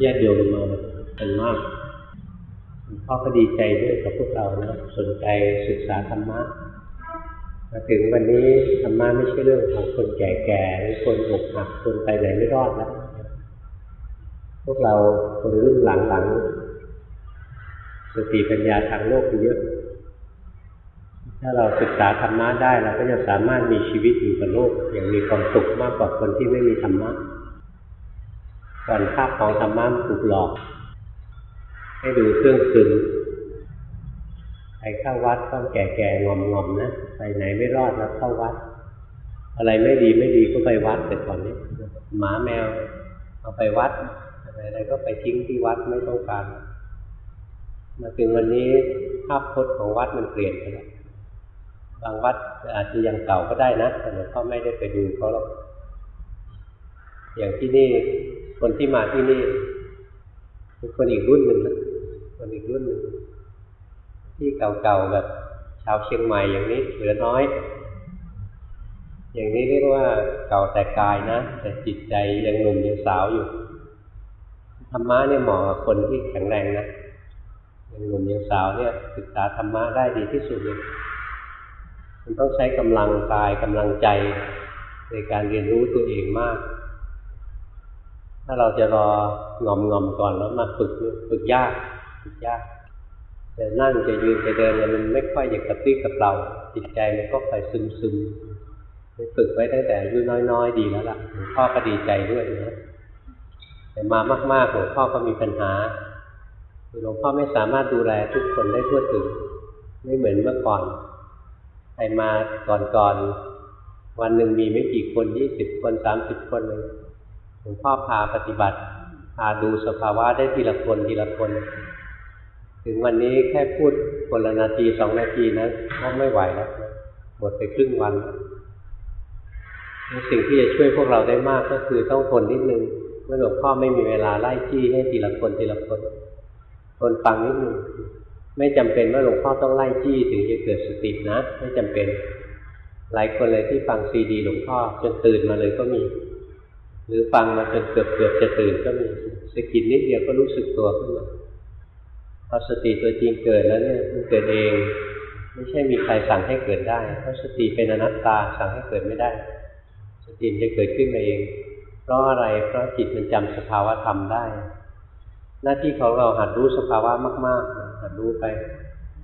ญาติโยมมาเป็นมากพ่อก็ดีใจด้วยกับพวกเรานะสนใจศึกษาธรรมะมาถึงวันนี้ธรรมะไม่ใช่เรื่องของคนแก่ๆหรือคนอกหักคนไปไหนไม่รอดแล้วพวกเราคนรุ่นหลังๆสติปัญญาทางโลกเยอะ ถ้าเราศึกษาธรรมะได้เราก็จะสามารถมีชีวิตอยู่กับโลกอย่างมีความสุขมากกว่าคนที่ไม่มีธรรมะ ก่อนภาพของธรรมะถูกหลอก ให้ดูเครื่องซึมไปเข้าวัดต้องแก่ๆงอมๆนะไปไหนไม่รอดแล้วเข้าวัด อะไรไม่ดีไม่ดีก็ไปวัดแต่ก่อนนี้หมาแมว เอาไปวัดอะไรก็ไปทิ้งที่วัดไม่ต้องการมาถึงวันนี้ภาพพจน์ของวัดมันเปลี่ยนไปแล้วบางวัดอาจจะยังเก่าก็ได้นะแต่หลวงพ่อไม่ได้ไปดูเขาหรอกอย่างที่นี่ คนที่มาที่นี่เป็นคนอีกรุ่นหนึ่งนะคนอีกรุ่นหนึ่งที่เก่าๆแบบชาวเชียงใหม่อย่างนี้เหลือน้อย อย่างนี้เรียกว่าเก่าแต่กายนะ แต่จิตใจยังหนุ่มยังสาวอยู่ธรรมะเนี่ยเหมาะกับคนที่แข็งแรงนะยังหนุ่มยังสาวเนี่ยศึกษาธรรมะได้ดีที่สุดเลยมันต้องใช้กำลังกายกำลังใจในการเรียนรู้ตัวเองมาก ถ้าเราจะรองอมงอมก่อนแล้วมาฝึกฝึกยากฝึกยากจะนั่งจะยืนจะเดินมันไม่ค่อยอยากกระตี้กระเปร่าจิตใจมันก็ค่อยซึมซึมฝึกไว้ตั้งแต่อายุน้อยๆ ดีแล้วล่ะหลวงพ่อก็ดีใจด้วยนะแต่มามากๆหลวงพ่อก็มีปัญหาหลวงพ่อไม่สามารถดูแลทุกคนได้ทั่วถึง ไม่เหมือนเมื่อก่อนใครมาก่อนๆวันหนึ่งมีไม่กี่คนยี่สิบคนสามสิบคนเลย หลวงพ่อพาปฏิบัติ พาดูสภาวะได้ทีละคนทีละคน ถึงวันนี้แค่พูดคนละนาทีสองนาทีนะก็ไม่ไหวแล้วหมดไปครึ่งวัน สิ่งที่จะช่วยพวกเราได้มากก็คือต้องทนนิดนึงเมื่อหลวงพ่อไม่มีเวลาไล่จี้ให้ทีละคนทีละคนทนฟังนิดนึงไม่จำเป็นว่าหลวงพ่อต้องไล่จี้ถึงจะเกิดสตินะ ไม่จำเป็น หลายคนเลยที่ฟังซีดี หลวงพ่อจนตื่นมาเลยก็มี หรือฟังมาจนเกือบเกือบจะตื่นก็มีสกิดนิดเดียวก็รู้สึกตัวขึ้นมาพอสติตัวจริงเกิดแล้วเนี่ยมันเกิดเอง ไม่ใช่มีใครสั่งให้เกิดได้ เพราะสติเป็นอนัตตาสั่งให้เกิดไม่ได้ สติจะเกิดขึ้นมาเอง เพราะอะไรเพราะจิตมันจำสภาวะธรรมได้ หน้าที่ของเราหัดรู้สภาวะมากๆหัดรู้ไป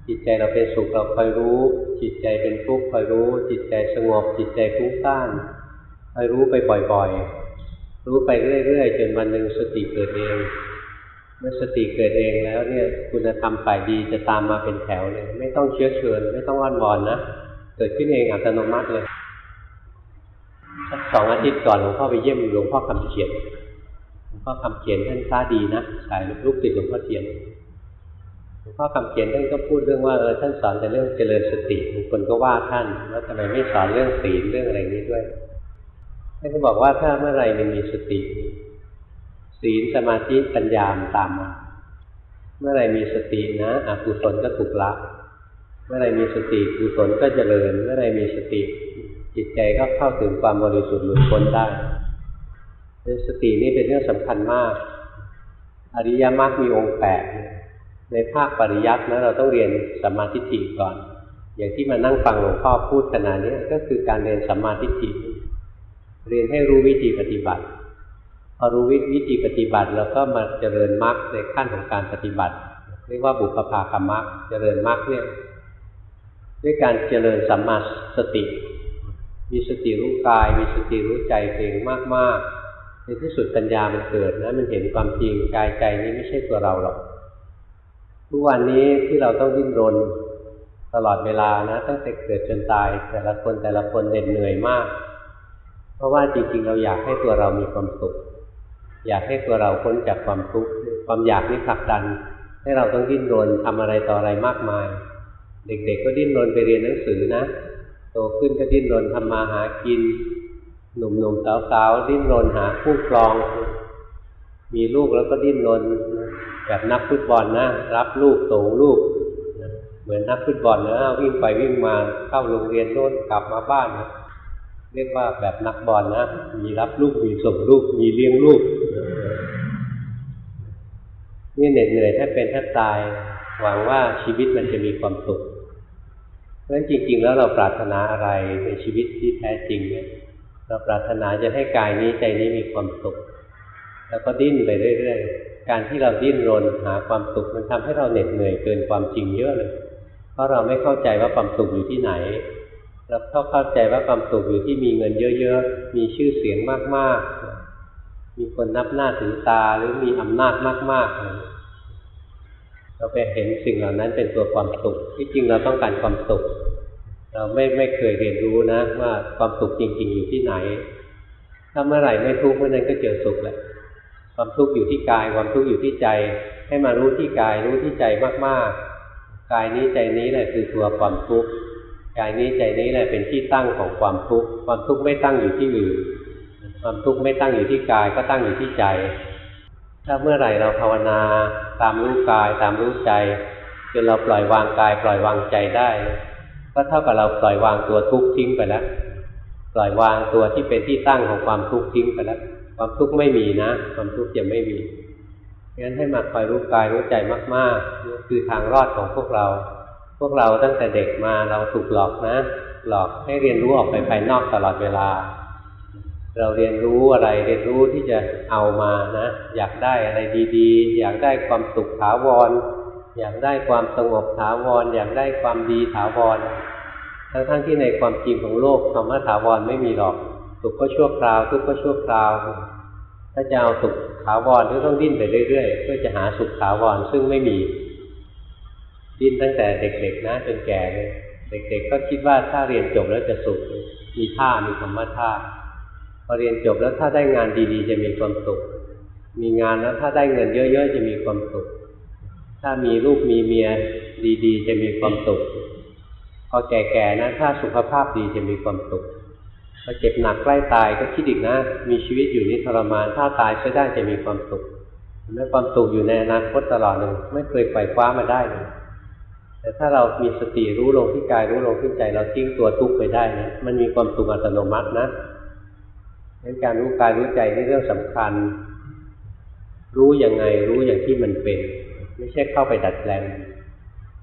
จิตใจเราเป็นสุขเราคอยรู้ จิตใจเป็นทุกข์คอยรู้ จิตใจสงบ จิตใจฟุ้งซ่านคอยรู้ไปบ่อยๆ รู้ไปเรื่อยๆจนวันหนึ่งสติเกิดเองเมื่อสติเกิดเองแล้วเนี่ยคุณธรรมฝ่ายดีจะตามมาเป็นแถวเลย ไม่ต้องเชื้อเชิญ ไม่ต้องอ้อนวอนนะเกิดขึ้นเองอัตโนมัติเลยสักสองอาทิตย์ก่อนหลวงพ่อไปเยี่ยมหลวงพ่อคำเขียนหลวงพ่อคำเขียนท่านค้าดีนะสายลูกศิษย์หลวงพ่อเทียนหลวงพ่อคำเขียนท่านก็พูดเรื่องว่าเออท่านสอนแต่เรื่องเจริญสติบางคนก็ว่าท่านว่าทำไมไม่สอนเรื่องศีลเรื่องอะไรนี้ด้วย ท่านก็บอกว่าถ้าเมื่อไรมันมีสติ ศีลสมาธิปัญญามตามมา เมื่อไรมีสตินะอกุศลก็ถูกละ เมื่อไรมีสติกุศลก็เจริญ เมื่อไรมีสติ จิตใจก็เข้าถึงความบริสุทธิ์หลุดพ้นได้สตินี่เป็นเรื่องสำคัญมาก อริยมรรคมีองค์แปดในภาคปริยัตินะเราต้องเรียนสัมมาทิฏฐิก่อน อย่างที่มานั่งฟังหลวงพ่อพูดขนาดนี้ก็คือการเรียนสัมมาทิฏฐิ เรียนให้รู้วิธีปฏิบัติ พอรู้วิธีปฏิบัติเราก็มาเจริญมรรคในขั้นของการปฏิบัติ เรียกว่าบุพภากรรมรรคเจริญมรรคเนี่ยด้วยการเจริญสัมมาสติ มีสติรู้กาย มีสติรู้ใจเองมากๆ ในที่สุดปัญญามันเกิดนะมันเห็นความจริงกายใจนี้ไม่ใช่ตัวเราหรอกทุกวันนี้ที่เราต้องดิ้นรนตลอดเวลานะ ตั้งแต่เกิดจนตาย แต่ละคนแต่ละคนเหน็ดเหนื่อยมาก เพราะว่าจริงๆ เราอยากให้ตัวเรามีความสุข อยากให้ตัวเราพ้นจากความทุกข์ความอยากนี้ผลักดัน ให้เราต้องดิ้นรนทำอะไรต่ออะไรมากมาย เด็กๆ ก็ดิ้นรนไปเรียนหนังสือนะโตขึ้นก็ดิ้นรนทำมาหากิน หนุ่มๆสาวๆดิ้นรนหาคู่ครอง มีลูกแล้วก็ดิ้นรนแบบนักฟุตบอลนะ รับลูกส่งลูกเหมือนนักฟุตบอลนะวิ่งไปวิ่งมาเข้าโรงเรียนโน่นกลับมาบ้านนะ เรียกว่าแบบนักบอลนะมีรับลูกมีส่งลูกมีเลี้ยงลูกนี่เหน็ดเหนื่อยแทบเป็นแทบตาย หวังว่าชีวิตมันจะมีความสุขเพราะฉะนั้นจริง ๆ แล้วเราปรารถนาอะไรในชีวิตที่แท้จริงเนี่ยเราปรารถนาจะให้กายนี้ใจนี้มีความสุข แล้วก็ดิ้นไปเรื่อยๆ การที่เราดิ้นรนหาความสุขมันทำให้เราเหน็ดเหนื่อยเกินความจริงเยอะเลย เพราะเราไม่เข้าใจว่าความสุขอยู่ที่ไหน เราเข้าเข้าใจว่าความสุขอยู่ที่มีเงินเยอะๆ มีชื่อเสียงมากๆ มีคนนับหน้าถือตาหรือมีอำนาจมากๆ เราไปเห็นสิ่งเหล่านั้นเป็นตัวความสุข ที่จริงเราต้องการความสุข เราไม่ไม่เคยเรียนรู้นะ ว่าความสุขจริง ๆ อยู่ที่ไหน ถ้าเมื่อไหร่ไม่ทุกข์เมื่อนั้นก็เจอสุขแหละ ความทุกข์อยู่ที่กาย ความทุกข์อยู่ที่ใจ ให้มารู้ที่กายรู้ที่ใจมากๆ กายนี้ใจนี้แหละคือตัวความทุกข์ กายนี้ใจนี้แหละเป็นที่ตั้งของความทุกข์ความทุกข์ไม่ตั้งอยู่ที่อื่นความทุกข์ไม่ตั้งอยู่ที่กายก็ตั้งอยู่ที่ใจ ถ้าเมื่อไหร่เราภาวนาตามรู้กายตามรู้ใจจนเราปล่อยวางกาย ปล่อยวางใจได้ ก็เท่ากับเราปล่อยวางตัวทุกข์ทิ้งไปแล้วปล่อยวางตัวที่เป็นที่ตั้งของความทุกข์ทิ้งไปแล้วความทุกข์ไม่มีนะ ความทุกข์จะไม่มีงั้นให้มาคอยรู้กายรู้ใจมากๆนี่คือทางรอดของพวกเรา พวกเราตั้งแต่เด็กมาเราถูกหลอกนะ หลอกให้เรียนรู้ออกไปภายนอกตลอดเวลา เราเรียนรู้อะไรเรียนรู้ที่จะเอามานะ อยากได้อะไรดีๆ อยากได้ความสุขถาวร อยากได้ความสงบถาวร อยากได้ความดีถาวร ทั้งๆทที่ในความจริงของโลกคำว่าถาวรไม่มีหรอก สุขก็ชั่วคราวทุกข์ก็ชั่วคราว ถ้าจะเอาสุขถาวรก็ต้องดิ้นไปเรื่อยๆเพื่อจะหาสุขถาวรซึ่งไม่มี ดิ้นตั้งแต่เด็กๆนะจนแก่เลยเด็กๆก็คิดว่าถ้าเรียนจบแล้วจะสุขมีท่ามีคำว่าท่าพอเรียนจบแล้วถ้าได้งานดีๆ จะมีความสุข มีงานแล้วถ้าได้เงินเยอะๆ จะมีความสุข ถ้ามีลูกมีเมียดีๆ จะมีความสุข พอแก่ๆนะถ้าสุขภาพดีจะมีความสุข พอเจ็บหนักใกล้ตายก็คิดอีกนะ มีชีวิตอยู่นี้ทรมาน ถ้าตายใช้ได้จะมีความสุขแม้ความสุขอยู่ในอนาคตตลอดเลยไม่เคยไขว่คว้ามาได้เลย แต่ถ้าเรามีสติรู้ลงที่กายรู้ลงที่ใจ เราทิ้งตัวทุกข์ไปได้นะมันมีความสุขอัตโนมัตินะดังการรู้กายรู้ใจนี่เรื่องสำคัญ รู้ยังไงรู้อย่างที่มันเป็น ไม่ใช่เข้าไปดัดแปลง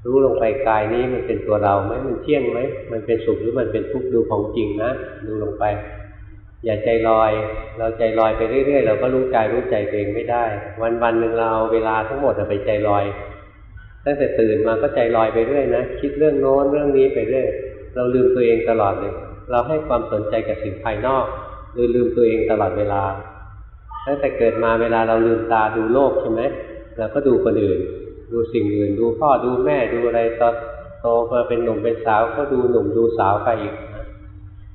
รู้ลงไปกายนี้มันเป็นตัวเราไหมมันเที่ยงไหมมันเป็นสุขหรือมันเป็นทุกข์ดูของจริงนะดูลงไป อย่าใจลอย เราใจลอยไปเรื่อยๆเราก็รู้กายรู้ใจตัวเองไม่ได้ วันวันหนึ่งเราเวลาทั้งหมดไปใจลอย ตั้งแต่ตื่นมาก็ใจลอยไปเรื่อยนะคิดเรื่องโน้นเรื่องนี้ไปเรื่อยเราลืมตัวเองตลอดเลย เราให้ความสนใจกับสิ่งภายนอกหรือลืมตัวเองตลอดเวลาตั้งแต่เกิดมาเวลาเราลืมตาดูโลกใช่ไหมเราก็ดูคนอื่น ดูสิ่งอื่น ดูพ่อดูแม่ดูอะไรตอนโตมาเป็นหนุ่มเป็นสาวก็ดูหนุ่มดูสาวไปอีก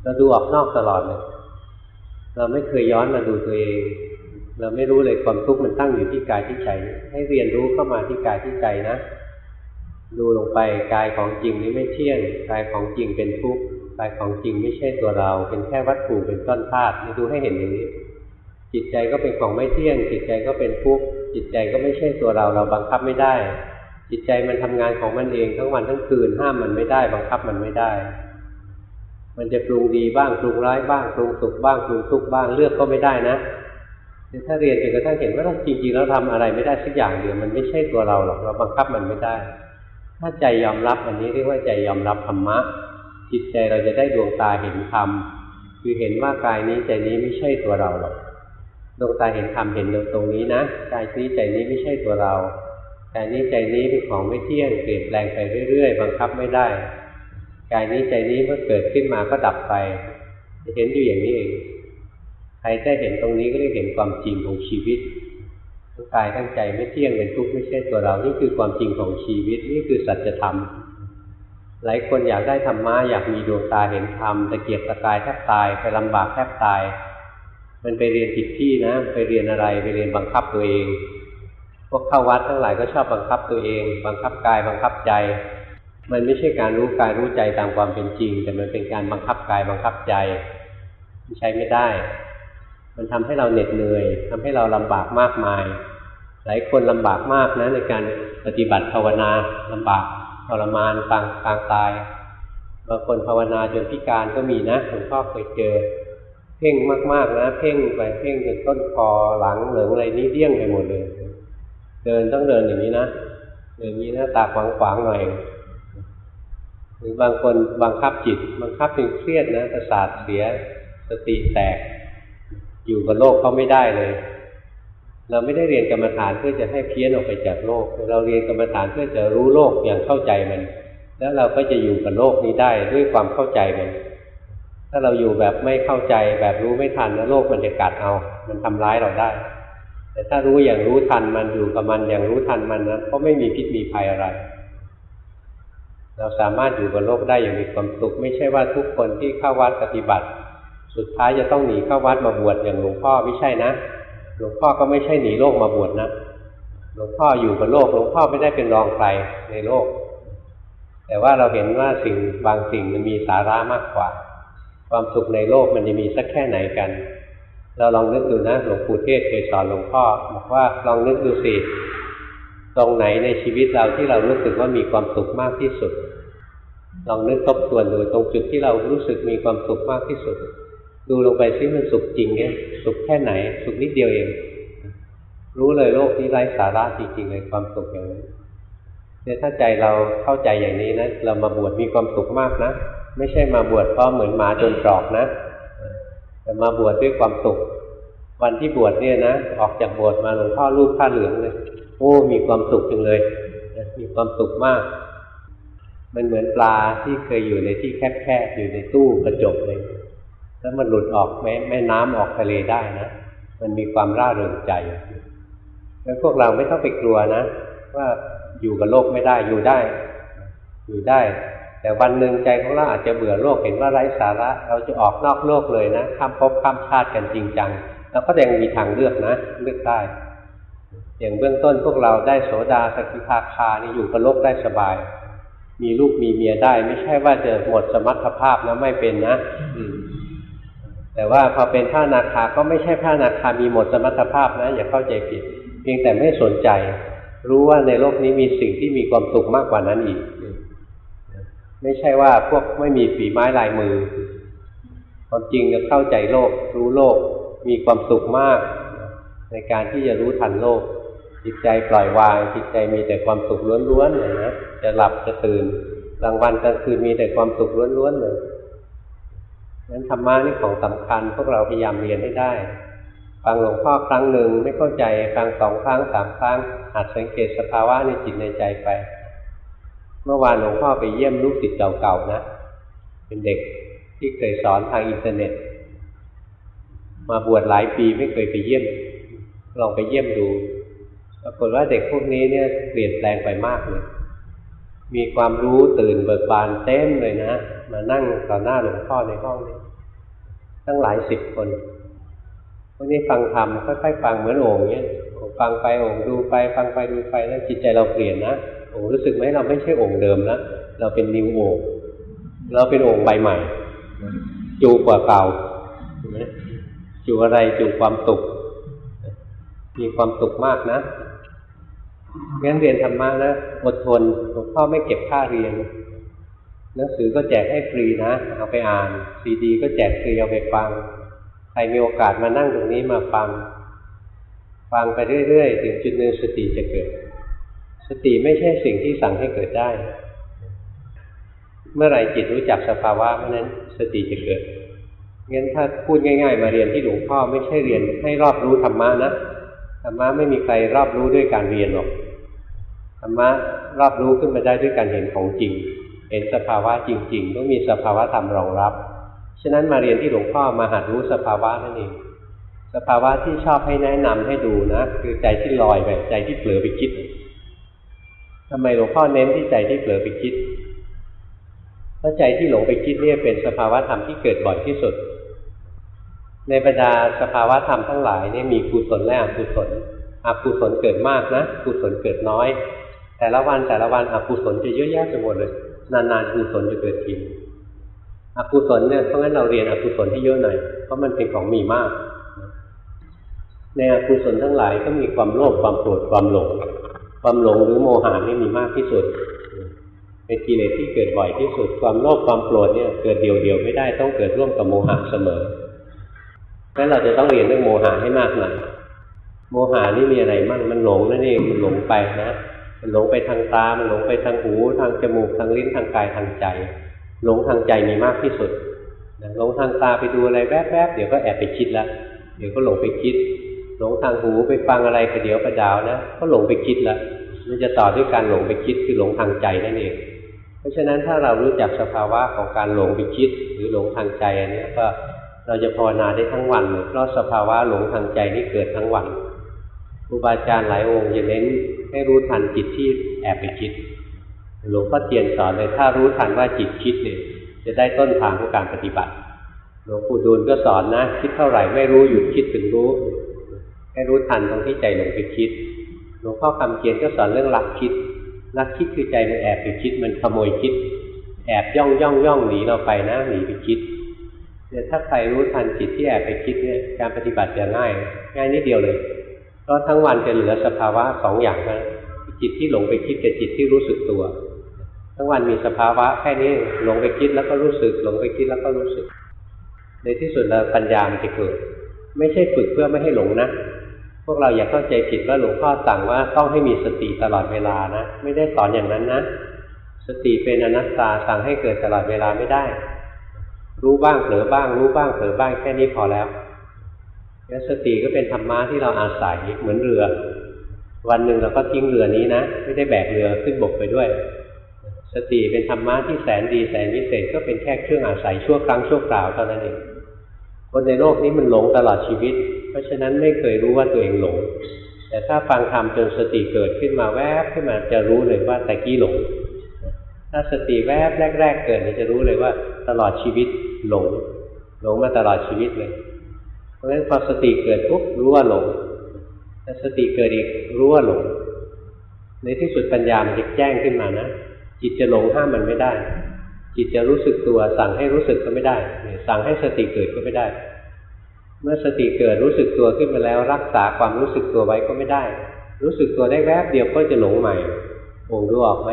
เราดูออกนอกตลอดเลยเราไม่เคยย้อนมาดูตัวเอง เราไม่รู้เลยความทุกข์มันตั้งอยู่ที่กายที่ใจ ให้เรียนรู้เข้ามาที่กายที่ใจนะ ดูลงไปกายของจริงนี้ไม่เที่ยง กายของจริงเป็นทุกข์ กายของจริงไม่ใช่ตัวเรา เป็นแค่วัตถุเป็นต้นธาตุนี่ดูให้เห็นอย่างนี้ จิตใจก็เป็นของไม่เที่ยง จิตใจก็เป็นทุกข์ จิตใจก็ไม่ใช่ตัวเรา เราบังคับไม่ได้ จิตใจมันทำงานของมันเองทั้งวันทั้งคืน ห้ามมันไม่ได้ บังคับมันไม่ได้ มันจะปรุงดีบ้าง ปรุงร้ายบ้าง ปรุงสุขบ้าง ปรุงทุกข์บ้าง เลือกก็ไม่ได้นะ ถ้าเรียนจนกระทั่งเห็นว่าจริงๆแล้วทำอะไรไม่ได้สักอย่างเดียวมันไม่ใช่ตัวเราหรอกเราบังคับมันไม่ได้ ถ้าใจยอมรับอันนี้เรียกว่าใจยอมรับธรรมะ จิตใจเราจะได้ดวงตาเห็นธรรมคือเห็นว่ากายนี้ใจนี้ไม่ใช่ตัวเราหรอกดวงตาเห็นธรรมเห็นตรงตรงนี้นะกายนี้ใจนี้ไม่ใช่ตัวเรากายนี้ใจนี้เป็นของไม่เที่ยงเปลี่ยนแปลงไปเรื่อยๆ บังคับไม่ได้กายนี้ใจนี้เมื่อเกิดขึ้นมาก็ดับไปเห็นอยู่อย่างนี้เอง ใครได้เห็นตรงนี้ก็ได้เห็นความจริงของชีวิตทั้งกายทั้งใจไม่เที่ยงเป็นทุกข์ไม่ใช่ตัวเรา นี่คือความจริงของชีวิต นี่คือสัจธรรม หลายคนอยากได้ธรรมะอยากมีดวงตาเห็นธรรมตะเกียบตะกายแทบตายไปลำบากแทบตาย มันไปเรียนผิดที่นะ ไปเรียนอะไรไปเรียนบังคับตัวเอง พวกเข้าวัดทั้งหลายก็ชอบบังคับตัวเอง บังคับกายบังคับใจ มันไม่ใช่การรู้กายรู้ใจตามความเป็นจริง แต่มันเป็นการบังคับกายบังคับใจใช้ไม่ได้ มันทำให้เราเหน็ดเหนื่อยทำให้เราลำบากมากมาย หลายคนลำบากมากนะในการปฏิบัติภาวนาลำบากทรมานปางปางตายบางคนภาวนาจนพิการก็มีนะหลวงพ่อเคยเจอ เพ่งมากๆนะ เพ่งไปเพ่งจนต้นคอหลังเหลืองอะไรนี่เดี้ยงไปหมดเลย เดินต้องเดินอย่างนี้นะเดินอย่างนี้หน้าตาขวางๆหน่อยหรือบางคนบังคับจิตบังคับจนเครียดนะประสาทเสียสติแตก อยู่กับโลกเขาไม่ได้เลย เราไม่ได้เรียนกรรมฐานเพื่อจะให้เพี้ยนออกไปจากโลก เราเรียนกรรมฐานเพื่อจะรู้โลกอย่างเข้าใจมัน แล้วเราก็จะอยู่กับโลกนี้ได้ด้วยความเข้าใจมัน ถ้าเราอยู่แบบไม่เข้าใจแบบรู้ไม่ทันนะโลกมันจะกัดเอา มันทำร้ายเราได้ แต่ถ้ารู้อย่างรู้ทันมันอยู่กับมันอย่างรู้ทันมันนะก็ไม่มีพิษมีภัยอะไรเราสามารถอยู่กับโลกได้อย่างมีความสุข ไม่ใช่ว่าทุกคนที่เข้าวัดปฏิบัติ สุดท้ายจะต้องหนีเข้าวัดมาบวชอย่างหลวงพ่อไม่ใช่นะหลวงพ่อก็ไม่ใช่หนีโลกมาบวชนะหลวงพ่ออยู่กับโลกหลวงพ่อไม่ได้เป็นรองใครในโลก แต่ว่าเราเห็นว่าสิ่งบางสิ่งมันมีสาระมากกว่า ความสุขในโลกมันจะมีสักแค่ไหนกัน เราลองนึกดูนะหลวงปู่เทศเคยสอนหลวงพ่อบอกว่าลองนึกดูสิตรงไหนในชีวิตเราที่เรารู้สึกว่ามีความสุขมากที่สุด ลองนึกทบทวนดูตรงจุดที่เรารู้สึกมีความสุขมากที่สุด ดูลงไปซิมันสุขจริงเนี่ยสุขแค่ไหน สุขนิดเดียวเอง รู้เลยโลกนี้ไร้สาระจริงๆเลยความสุขอย่างนี้เนี่ยถ้าใจเราเข้าใจอย่างนี้นะเรามาบวชมีความสุขมากนะไม่ใช่มาบวชเพราะเหมือนหมาจนตรอกนะแต่มาบวชด้วยความสุข วันที่บวชเนี่ยนะออกจากบวชมาหลวงพ่อรูปผ้าเหลืองเลยโอ้มีความสุขจังเลยมีความสุขมาก มันเหมือนปลาที่เคยอยู่ในที่แคบๆอยู่ในตู้กระจกเลย แล้วมันหลุดออกแม่แม่น้ำออกทะเลได้นะ มันมีความร่าเริงใจแล้วพวกเราไม่ต้องไปกลัวนะ ว่าอยู่กับโลกไม่ได้อยู่ได้ อยู่ได้ แต่วันหนึ่งใจของเราอาจจะเบื่อโลกเห็นว่าไร้สาระ เราจะออกนอกโลกเลยนะข้ามภพข้ามชาติกันจริงจังแล้วก็ยังมีทางเลือกนะเลือกได้ อย่างเบื้องต้นพวกเราได้โสดาสกิทาคานี่อยู่กับโลกได้สบาย มีลูกมีเมียได้ ไม่ใช่ว่าจะหมดสมรรถภาพนะไม่เป็นนะ แต่ว่าพอเป็นพระนาคาก็ไม่ใช่พระนาคามีหมดสมรรถภาพนะอย่าเข้าใจผิด เพียงแต่ไม่สนใจ รู้ว่าในโลกนี้มีสิ่งที่มีความสุขมากกว่านั้นอีก ไม่ใช่ว่าพวกไม่มีฝีไม้ลายมือ ความจริงจะเข้าใจโลก รู้โลก มีความสุขมาก ในการที่จะรู้ทันโลก จิตใจปล่อยวาง จิตใจมีแต่ความสุขล้วนๆเลยนะจะหลับจะตื่นกลางวันกลางคืนมีแต่ความสุขล้วนๆเลย นั้นธรรมะนี่ของสำคัญพวกเราพยายามเรียนให้ได้ ฟังหลวงพ่อครั้งหนึ่งไม่เข้าใจฟังสองครั้งสามครั้งหัดสังเกตสภาวะในจิตในใจไป เมื่อวานหลวงพ่อไปเยี่ยมลูกศิษย์เก่าๆนะ เป็นเด็กที่เคยสอนทางอินเทอร์เน็ต มาบวชหลายปีไม่เคยไปเยี่ยม ลองไปเยี่ยมดูปรากฏว่าเด็กพวกนี้เนี่ยเปลี่ยนแปลงไปมากเลย มีความรู้ตื่นเบิกบานเต็มเลยนะ มานั่งต่อหน้าหลวงพ่อในห้องนี้ตั้งหลายสิบคนพวกนี้ฟังธรรมค่อยๆฟังเหมือนโอ่งเนี้ยฟังไปโอ่งดูไป ฟังไปดูไปแล้วจิตใจเราเปลี่ยนนะโอ่งรู้สึกไหมเราไม่ใช่โอ่งเดิมแล้วเราเป็นนิวโอ่งเราเป็นโอ่งใบใหม่ จูกว่าเก่าจูอะไรจูความสุขมีความสุขมากนะ งั้นเรียนธรรมะนะอดทนหลวงพ่อไม่เก็บค่าเรียน หนังสือก็แจกให้ฟรีนะ เอาไปอ่าน ซีดี ก็แจกฟรีเอาไปฟัง ใครมีโอกาสมานั่งตรงนี้มาฟัง ฟังไปเรื่อยๆ ถึงจุดหนึ่งสติจะเกิด สติไม่ใช่สิ่งที่สั่งให้เกิดได้ เมื่อไหร่จิตรู้จักสภาวะเมื่อนั้นสติจะเกิดงั้นถ้าพูดง่าย ๆ มาเรียนที่หลวงพ่อไม่ใช่เรียนให้รอบรู้ธรรมะนะ ธรรมะไม่มีใครรอบรู้ด้วยการเรียนหรอกธรรมะรอบรู้ขึ้นมาได้ด้วยการเห็นของจริง เห็นสภาวะจริง ๆ ต้องมีสภาวะธรรมรองรับ ฉะนั้นมาเรียนที่หลวงพ่อมาหัดรู้สภาวะนั่นเองสภาวะที่ชอบให้แนะนำให้ดูนะคือใจที่ลอยไปใจที่เผลอไปคิดทำไมหลวงพ่อเน้นที่ใจที่เผลอไปคิดเพราะใจที่หลงไปคิดเนี่ยเป็นสภาวะธรรมที่เกิดบ่อยที่สุด ในบรรดาสภาวะธรรมทั้งหลายนี่มีกุศลและอกุศลอกุศลเกิดมากนะกุศลเกิดน้อย แต่ละวันแต่ละวันอกุศลจะเยอะแยะไปหมดเลยนานๆกุศลจะเกิดทีอกุศลเนี่ยเพราะงั้นเราเรียนอกุศลให้เยอะหน่อยเพราะมันเป็นของมีมาก ในอกุศลทั้งหลายก็มีความโลภความโกรธความหลง ความหลงหรือโมหะนี่มีมากที่สุดเป็นกิเลสที่เกิดบ่อยที่สุดความโลภความโกรธเนี่ยเกิดเดียวๆไม่ได้ต้องเกิดร่วมกับโมหะเสมอ เพราะฉะนั้นเราจะต้องเรียนเรื่องโมหะให้มากหน่อยโมหานี่มีอะไรมั่งมันหลงนั่นเองมันหลงไปนะมันหลงไปทางตา มันหลงไปทางหู ทางจมูก ทางลิ้น ทางกาย ทางใจ หลงทางใจมีมากที่สุด หลงทางตาไปดูอะไรแวบๆ เดี๋ยวก็แอบไปคิดละ เดี๋ยวก็หลงไปคิด หลงทางหูไปฟังอะไรไปเดี๋ยวประดาวนะ ก็หลงไปคิดละ มันจะต่อด้วยการหลงไปคิดคือหลงทางใจนั่นเอง เพราะฉะนั้นถ้าเรารู้จักสภาวะของการหลงไปคิด หรือหลงทางใจอันนี้ก็ เราจะภาวนาได้ทั้งวันเพราะสภาวะหลงทางใจนี่เกิดทั้งวันครูบาอาจารย์หลายองค์จะเน้นให้รู้ทันจิตที่แอบไปคิดหลวงพ่อเทียนสอนเลยถ้ารู้ทันว่าจิตคิดเนี่ยจะได้ต้นทางของการปฏิบัติ หลวงปู่ดูลก็สอนนะ คิดเท่าไหร่ไม่รู้หยุดคิดถึงรู้ ให้รู้ทันตรงที่ใจหลงไปคิด หลวงพ่อคำเกียนก็สอนเรื่องลักคิดลักคิดคือใจมันแอบไปคิดมันขโมยคิด แอบย่องย่องย่องหนีเราไปนะหนีไปคิด เนี่ยถ้าใครรู้ทันจิตที่แอบไปคิดเนี่ยการปฏิบัติจะง่าย ง่ายนิดเดียวเลยเพราะทั้งวันจะเหลือสภาวะสองอย่างนะจิตที่หลงไปคิดกับจิตที่รู้สึกตัว ทั้งวันมีสภาวะแค่นี้หลงไปคิดแล้วก็รู้สึก หลงไปคิดแล้วก็รู้สึก ในที่สุดแล้วปัญญามันจะเกิด ไม่ใช่ฝึกเพื่อไม่ให้หลงนะพวกเราอย่าเข้าใจผิดว่าหลวงพ่อสั่งว่าต้องให้มีสติตลอดเวลานะ ไม่ได้สอนอย่างนั้นนะ สติเป็นอนัตตาสั่งให้เกิดตลอดเวลาไม่ได้ รู้บ้างเผลอบ้าง รู้บ้างเผลอบ้างแค่นี้พอแล้วแล้วสติก็เป็นธรรมะที่เราอาศัยเหมือนเรือ วันหนึ่งเราก็ทิ้งเรือนี้นะ ไม่ได้แบกเรือขึ้นบกไปด้วย สติเป็นธรรมะที่แสนดีแสนวิเศษก็เป็นแค่เครื่องอาศัยชั่วครั้งชั่วคราวเท่านั้นเองคนในโลกนี้มันหลงตลอดชีวิต เพราะฉะนั้นไม่เคยรู้ว่าตัวเองหลง แต่ถ้าฟังธรรมจนสติเกิดขึ้นมาแวบขึ้นมาจะรู้เลยว่าแต่กี้หลงถ้าสติแวบแรก ๆ เกิดจะรู้เลยว่าตลอดชีวิต หลง หลงมาตลอดชีวิตเลย เพราะฉะนั้นพอสติเกิดปุ๊บรู้ว่าหลงถ้าสติเกิดอีกรู้ว่าหลง ในที่สุดปัญญามันจะแจ้งขึ้นมานะ จิตจะหลงห้ามมันไม่ได้ จิตจะรู้สึกตัว สั่งให้รู้สึกก็ไม่ได้ สั่งให้สติเกิดก็ไม่ได้ เมื่อสติเกิดรู้สึกตัวขึ้นมาแล้ว รักษาความรู้สึกตัวไว้ก็ไม่ได้ รู้สึกตัวได้แวบเดียวก็จะหลงใหม่องดูออกไหม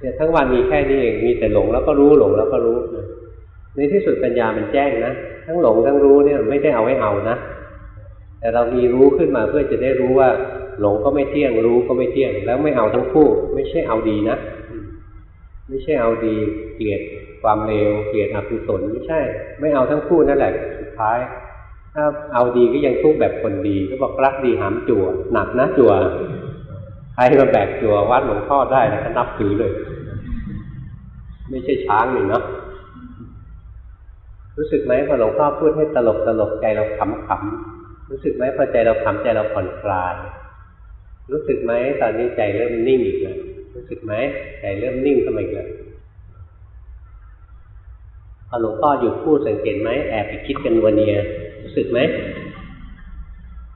เนี่ยทั้งวันมีแค่นี้เองมีแต่หลงแล้วก็รู้หลงแล้วก็รู้ ในที่สุดปัญญามันแจ้งนะ ทั้งหลงทั้งรู้เนี่ยไม่ได้เอาให้เอานะ แต่เรามีรู้ขึ้นมาเพื่อจะได้รู้ว่า หลงก็ไม่เที่ยงรู้ก็ไม่เที่ยง แล้วไม่เอาทั้งคู่ ไม่ใช่เอาดีนะ ไม่ใช่เอาดีเกลียดความเลวเกลียดอกุศลไม่ใช่ ไม่เอาทั้งคู่นั่นแหละสุดท้ายถ้าเอาดีก็ยังทุกแบบคนดี ก็บอกรักดีหามจั่วหนักนะจั่วใครมาแบกจั่ววัดหลวงพ่อได้นะก็นับถือเลย ไม่ใช่ช้างนี่เนาะ รู้สึกไหมพอหลวงพ่อพูดให้ตลกตลกใจเราขำขำรู้สึกไหมพอใจเราขำใจเราผ่อนคลาย รู้สึกไหมตอนนี้ใจเริ่มนิ่งอีกแล้วรู้สึกไหมใจเริ่มนิ่งขึ้นมาอีกแล้วพอหลวงพ่อหยุดพูดสังเกตไหมแอบไปคิดกันวันเนียรู้สึกไหม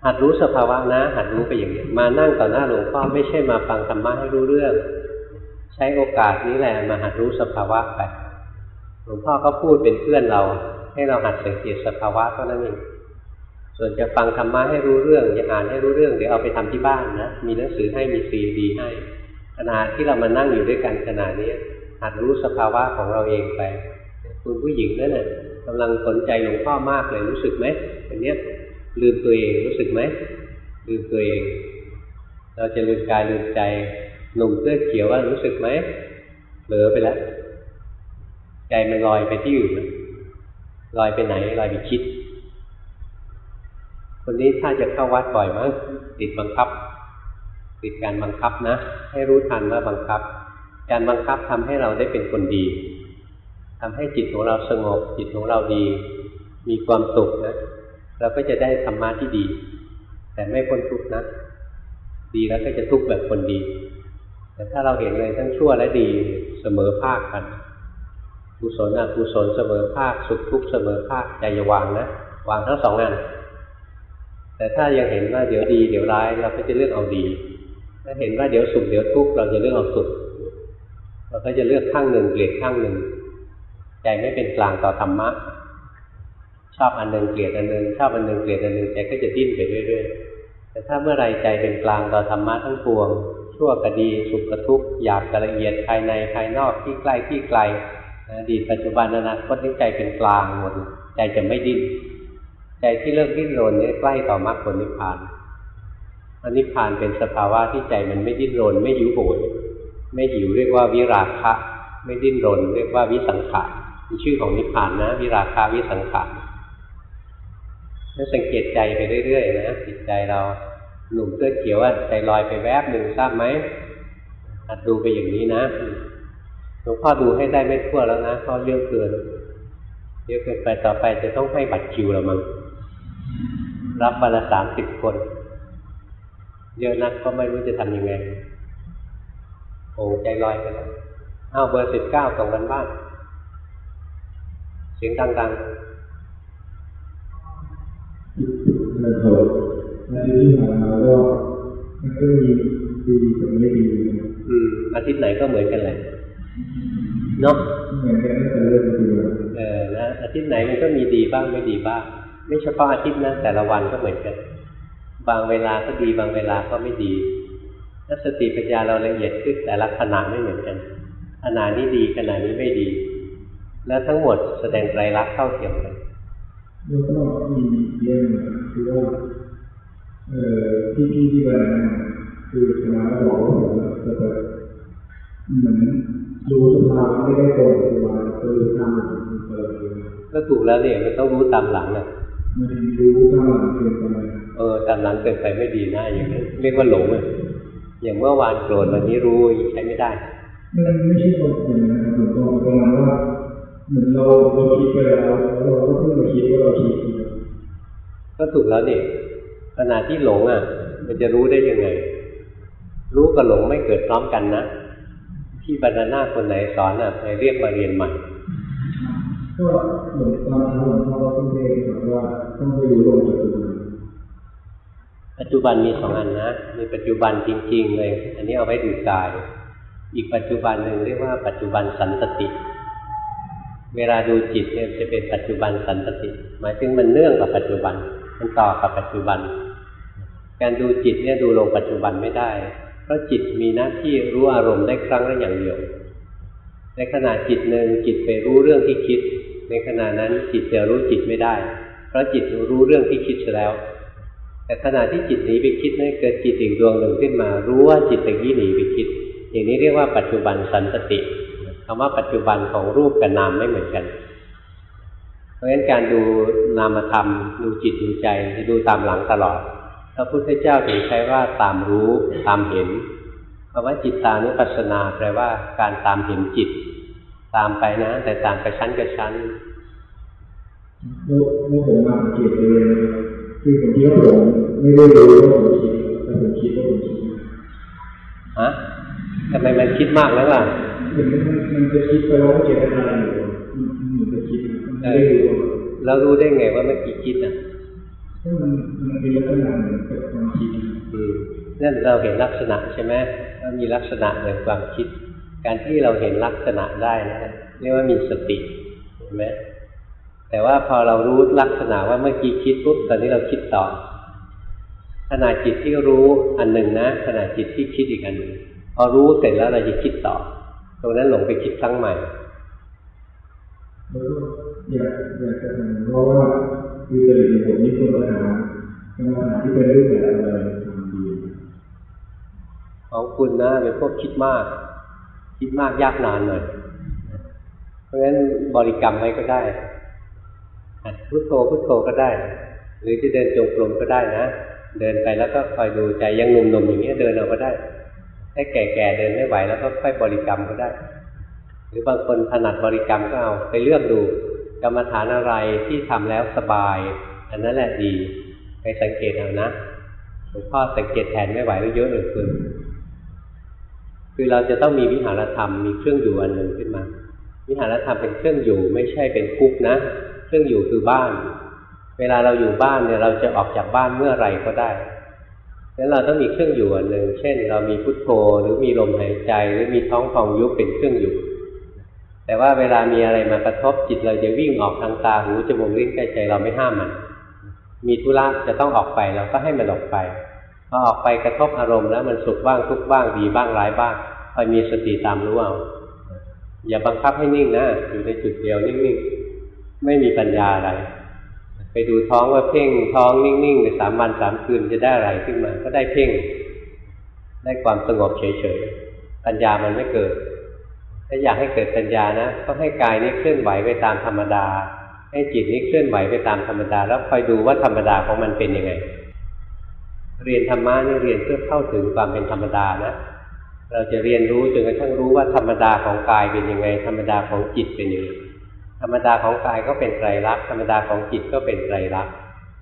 หัดรู้สภาวะนะหัดรู้ไปอย่างนี้มานั่งต่อหน้าหลวงพ่อไม่ใช่มาฟังธรรมะให้รู้เรื่อง ใช้โอกาสนี้แหละมาหัดรู้สภาวะไป ลวงพ่อก็พูดเป็นเพื่อนเรา ให้เราหัดสังเกตสภาวะเท่านั้นเองส่วนจะฟังธรรมะให้รู้เรื่องจะอ่านให้รู้เรื่องเดี๋ยวเอาไปทำที่บ้านนะมีหนังสือให้มีซีดีให้ขณะที่เรามานั่งอยู่ด้วยกันขณะนี้หัดรู้สภาวะของเราเองไป คุณผู้หญิงนั่นน่ะกำลังสนใจหลวงพ่อมากเลยรู้สึกไหมอันนี้ลืมตัวเองรู้สึกไหมลืมตัวเอง เราจะลืมกายลืมใจหนุ่มเสื้อเขียวว่ารู้สึกไหมเหลือไปแล้ว ใจมันลอยไปที่อื่นลอยไปไหนลอยไปคิด คนนี้ถ้าจะเข้าวัดบ่อยมั้งติดบังคับ ติดการบังคับนะ ให้รู้ทันว่าบังคับ การบังคับทำให้เราได้เป็นคนดีทำให้จิตของเราสงบ จิตของเราดี มีความสุขนะเราก็จะได้ธรรมะที่ดี แต่ไม่พ้นทุกข์นะ ดีแล้วก็จะทุกข์แบบคนดี แต่ถ้าเราเห็นเลยทั้งชั่วและดีเสมอภาคกัน กุศลอกุศลเสมอภาคสุขทุกข์เสมอภาคใจอย่าวางนะวางทั้งสองงานแต่ถ้ายังเห็นว่าเดี๋ยวดีเดี๋ยวร้ายเราก็จะเลือกเอาดี ถ้าเห็นว่าเดี๋ยวสุขเดี๋ยวทุกข์เราจะเลือกเอาสุขเราก็จะเลือกข้างหนึ่งเกลียดข้างหนึ่งใจไม่เป็นกลางต่อธรรมะชอบอันหนึ่งเกลียดอันหนึ่งชอบอันหนึ่งเกลียดอันหนึ่งใจก็จะดิ้นไปเรื่อยๆแต่ถ้าเมื่อไรใจเป็นกลางต่อธรรมะทั้งปวง ชั่วก็ดีสุขก็ทุกข์อยากกละเอียดภายในภายนอกที่ใกล้ที่ไกล อดีตปัจจุบันอนาคตนี้ใจเป็นกลางหมดใจจะไม่ดิ้นใจที่เลิกดิ้นรนนี่ใกล้ต่อมรรคผลนิพพานอันนิพพานเป็นสภาวะที่ใจมันไม่ดิ้นรน ไม่หิวโหยไม่หิวเรียกว่าวิราคะ ไม่ดิ้นรน เรียกว่าวิสังขารมีชื่อของนิพพานนะ วิราคะวิสังขารแล้วสังเกตใจไปเรื่อยๆนะจิตใจเราหนุ่มเสื้อเขียวว่าใจลอยไปแวบหนึ่งทราบไหมดูไปอย่างนี้นะ ลวงพ่อดูให้ได้ไม่ทั่วแล้วนะเพราะเยอะเกินเยอะเกินไปต่อไปจะต้องให้บัตรคิวแล้วมั้งรับวันละสามสิบคน เยอะนักก็ไม่รู้จะทำยังไงโอ้ใจลอยไปแล้วอ้าวเบอร์สิบเก้าส่งกันบ้านเสียงดังๆนะครับอาทิตย์ที่ผ่านมาก็มันก็มีดีกับไม่ดีอืมอาทิตย์ไหนก็เหมือนกันแหละ เนาะเหมือนกันแต่เริ่มดีเออนะอาทิตย์ไหนมันก็มีดีบ้างไม่ดีบ้าง ไม่เฉพาะอาทิตย์นะแต่ละวันก็เหมือนกัน บางเวลาก็ดีบางเวลาก็ไม่ดีถ้าสติปัญญาเราละเอียดขึ้นแต่ละขณะไม่เหมือนกันขณะนี้ดีขณะนี้ไม่ดี แล้วทั้งหมดแสดงไตรลักษณ์เข้าเทียมกันแล้วก็มีเรื่องคือว่าเอ่อที่พี่ที่ว่าคือสมาธิบอกว่าจะแบบเหมือน รู้สภาวะไม่ได้ตรงปัจจุบันก็รู้ตามหลังเออก็ถูกแล้วเนี่ยมันต้องรู้ตามหลังอะมันรู้ตามหลังเกินไปเออตามหลังเกินไปไม่ดีนะอย่างนี้เรียกว่าหลงอะอย่างเมื่อวานโกรธวันนี้รู้ใช้ไม่ได้มันไม่ใช่คนอย่างนั้นครับหลวงพ่อประมาณว่าเหมือนเราเราคิดไปแล้วแล้วเราก็เพิ่งมาคิดว่าเราคิดก็ถูกแล้วนี่ขณะที่หลงอะ มันจะรู้ได้ยังไง รู้กับหลงไม่เกิดพร้อมกันนะ ที่บรรณาคนไหนสอนอะไปเรียกมาเรียนใหม่ก็เหมือนตอนเช้าหลวงพ่อก็เรียนว่าต้องไปรู้ลงปัจจุบันปัจจุบันมีสองอันนะมีปัจจุบันจริง ๆ เลย อันนี้เอาไว้ดูกาย อีกปัจจุบันหนึ่งเรียกว่าปัจจุบันสันตติ เวลาดูจิตเนี่ยจะเป็นปัจจุบันสันตติ หมายถึงมันเนื่องกับปัจจุบัน มันต่อกับปัจจุบัน การดูจิตเนี่ยดูลงปัจจุบันไม่ได้ เพราะจิตมีหน้าที่รู้อารมณ์ได้ครั้งละอย่างเดียว ในขณะจิตหนึ่งจิตไปรู้เรื่องที่คิด ในขณะนั้นจิตจะรู้จิตไม่ได้ เพราะจิตรู้เรื่องที่คิดแล้ว แต่ขณะที่จิตหนีไปคิดนั้นเกิดจิตอีกดวงหนึ่งขึ้นมา รู้ว่าจิตตะกี้หนีไปคิด อย่างนี้เรียกว่าปัจจุบันสันตติคำว่าปัจจุบันของรูปกับนามไม่เหมือนกัน เพราะฉะนั้นการดูนามธรรม ดูจิตดูใจจะดูตามหลังตลอด พระพุทธเจ้าถึงใช้ว่าตามรู้ตามเห็นคำว่าจิตตานุปัสสนาแปลว่าการตามเห็นจิต ตามไปนะ แต่ตามไปชั้นกับชั้นแล้วผมมาสังเกตเลยคือผมคิดว่าผมไม่ได้รู้ว่าผมคิดแต่ผมคิดว่าผมคิดฮะทำไมมันคิดมากแล้วล่ะมันมันจะคิดไปว่าเจตนาอยู่มันจะคิดไม่ได้รู้แล้วรู้ได้ไงว่าเมื่อกี้คิดอะ มันมันเป็นลักษณะเหมือนกับความคิดอืมนั่นเราเห็นลักษณะใช่ไหมว่ามีลักษณะเหมือนความคิด การที่เราเห็นลักษณะได้นะเรียกว่ามีสติเห็นไหมแต่ว่าพอเรารู้ลักษณะว่าเมื่อกี้คิดปุ๊บตอนนี้เราคิดต่อขณะจิตที่รู้อันหนึ่งนะขณะจิตที่คิดอีกอันหนึ่งพอรู้เสร็จแล้วเราจะคิดต่อ ตรงนั้นหลงไปคิดครั้งใหม่อยากอยากจะถามเพราะว่า คือจริตผมนี่คนปัญหาปัญหาที่เป็นรูปแบบอะไรทำดีของคุณนะเป็นพวกคิดมาก คิดมากยากนานหน่อยเพราะฉะนั้นบริกรรมไว้ก็ได้พุทโธพุทโธก็ได้ หรือจะเดินจงกรมก็ได้นะเดินไปแล้วก็คอยดูใจยังหนุ่มๆอย่างเงี้ยเดินเอาก็ได้ถ้าแก่ๆเดินไม่ไหวแล้วก็ค่อยบริกรรมก็ได้ หรือบางคนถนัดบริกรรมก็เอาไปเลือกดู กรรมฐานอะไรที่ทำแล้วสบาย อันนั้นแหละดีไปสังเกตเอานะหลวงพ่อสังเกตแทนไม่ไหวแล้วเยอะเหลือเกินคือเราจะต้องมีวิหารธรรมมีเครื่องอยู่อันหนึ่งขึ้นมา วิหารธรรมเป็นเครื่องอยู่ไม่ใช่เป็นคุกนะ เครื่องอยู่คือบ้าน เวลาเราอยู่บ้านเนี่ยเราจะออกจากบ้านเมื่อไรก็ได้แล้วเราต้องมีเครื่องอยู่อันหนึ่งเช่น เรามีพุทโธหรือมีลมหายใจ หรือมีท้องฟองยุบเป็นเครื่องอยู่ แต่ว่าเวลามีอะไรมากระทบจิตเราจะวิ่งออกทางตาหูจมูกลิ้นกายใจเราไม่ห้ามมัน มีธุระจะต้องออกไปเราก็ให้มันออกไปพอออกไปกระทบอารมณ์แล้วมันสุขบ้างทุกบ้างดีบ้างร้ายบ้างคอยมีสติตามรู้เอาอย่าบังคับให้นิ่งนะอยู่ในจุดเดียวนิ่งๆไม่มีปัญญาอะไร ไปดูท้องว่าเพ่งท้องนิ่งๆไปสามวันสามคืนจะได้อะไรขึ้นมา ก็ได้เพ่ง ได้ความสงบเฉยๆปัญญามันไม่เกิด ถ้าอยากให้เกิดปัญญานะก็ให้กายนี้เคลื่อนไหวไปตามธรรมดา ให้จิตนี้เคลื่อนไหวไปตามธรรมดา แล้วคอยดูว่าธรรมดาของมันเป็นยังไง เรียนธรรมะนี่เรียนเพื่อเข้าถึงความเป็นธรรมดานะ เราจะเรียนรู้จนกระทั่งรู้ว่าธรรมดาของกายเป็นยังไง ธรรมดาของจิตเป็นยังไงธรรมดาของกายก็เป็นไตรลักษณ์ธรรมดาของจิตก็เป็นไตรลักษณ์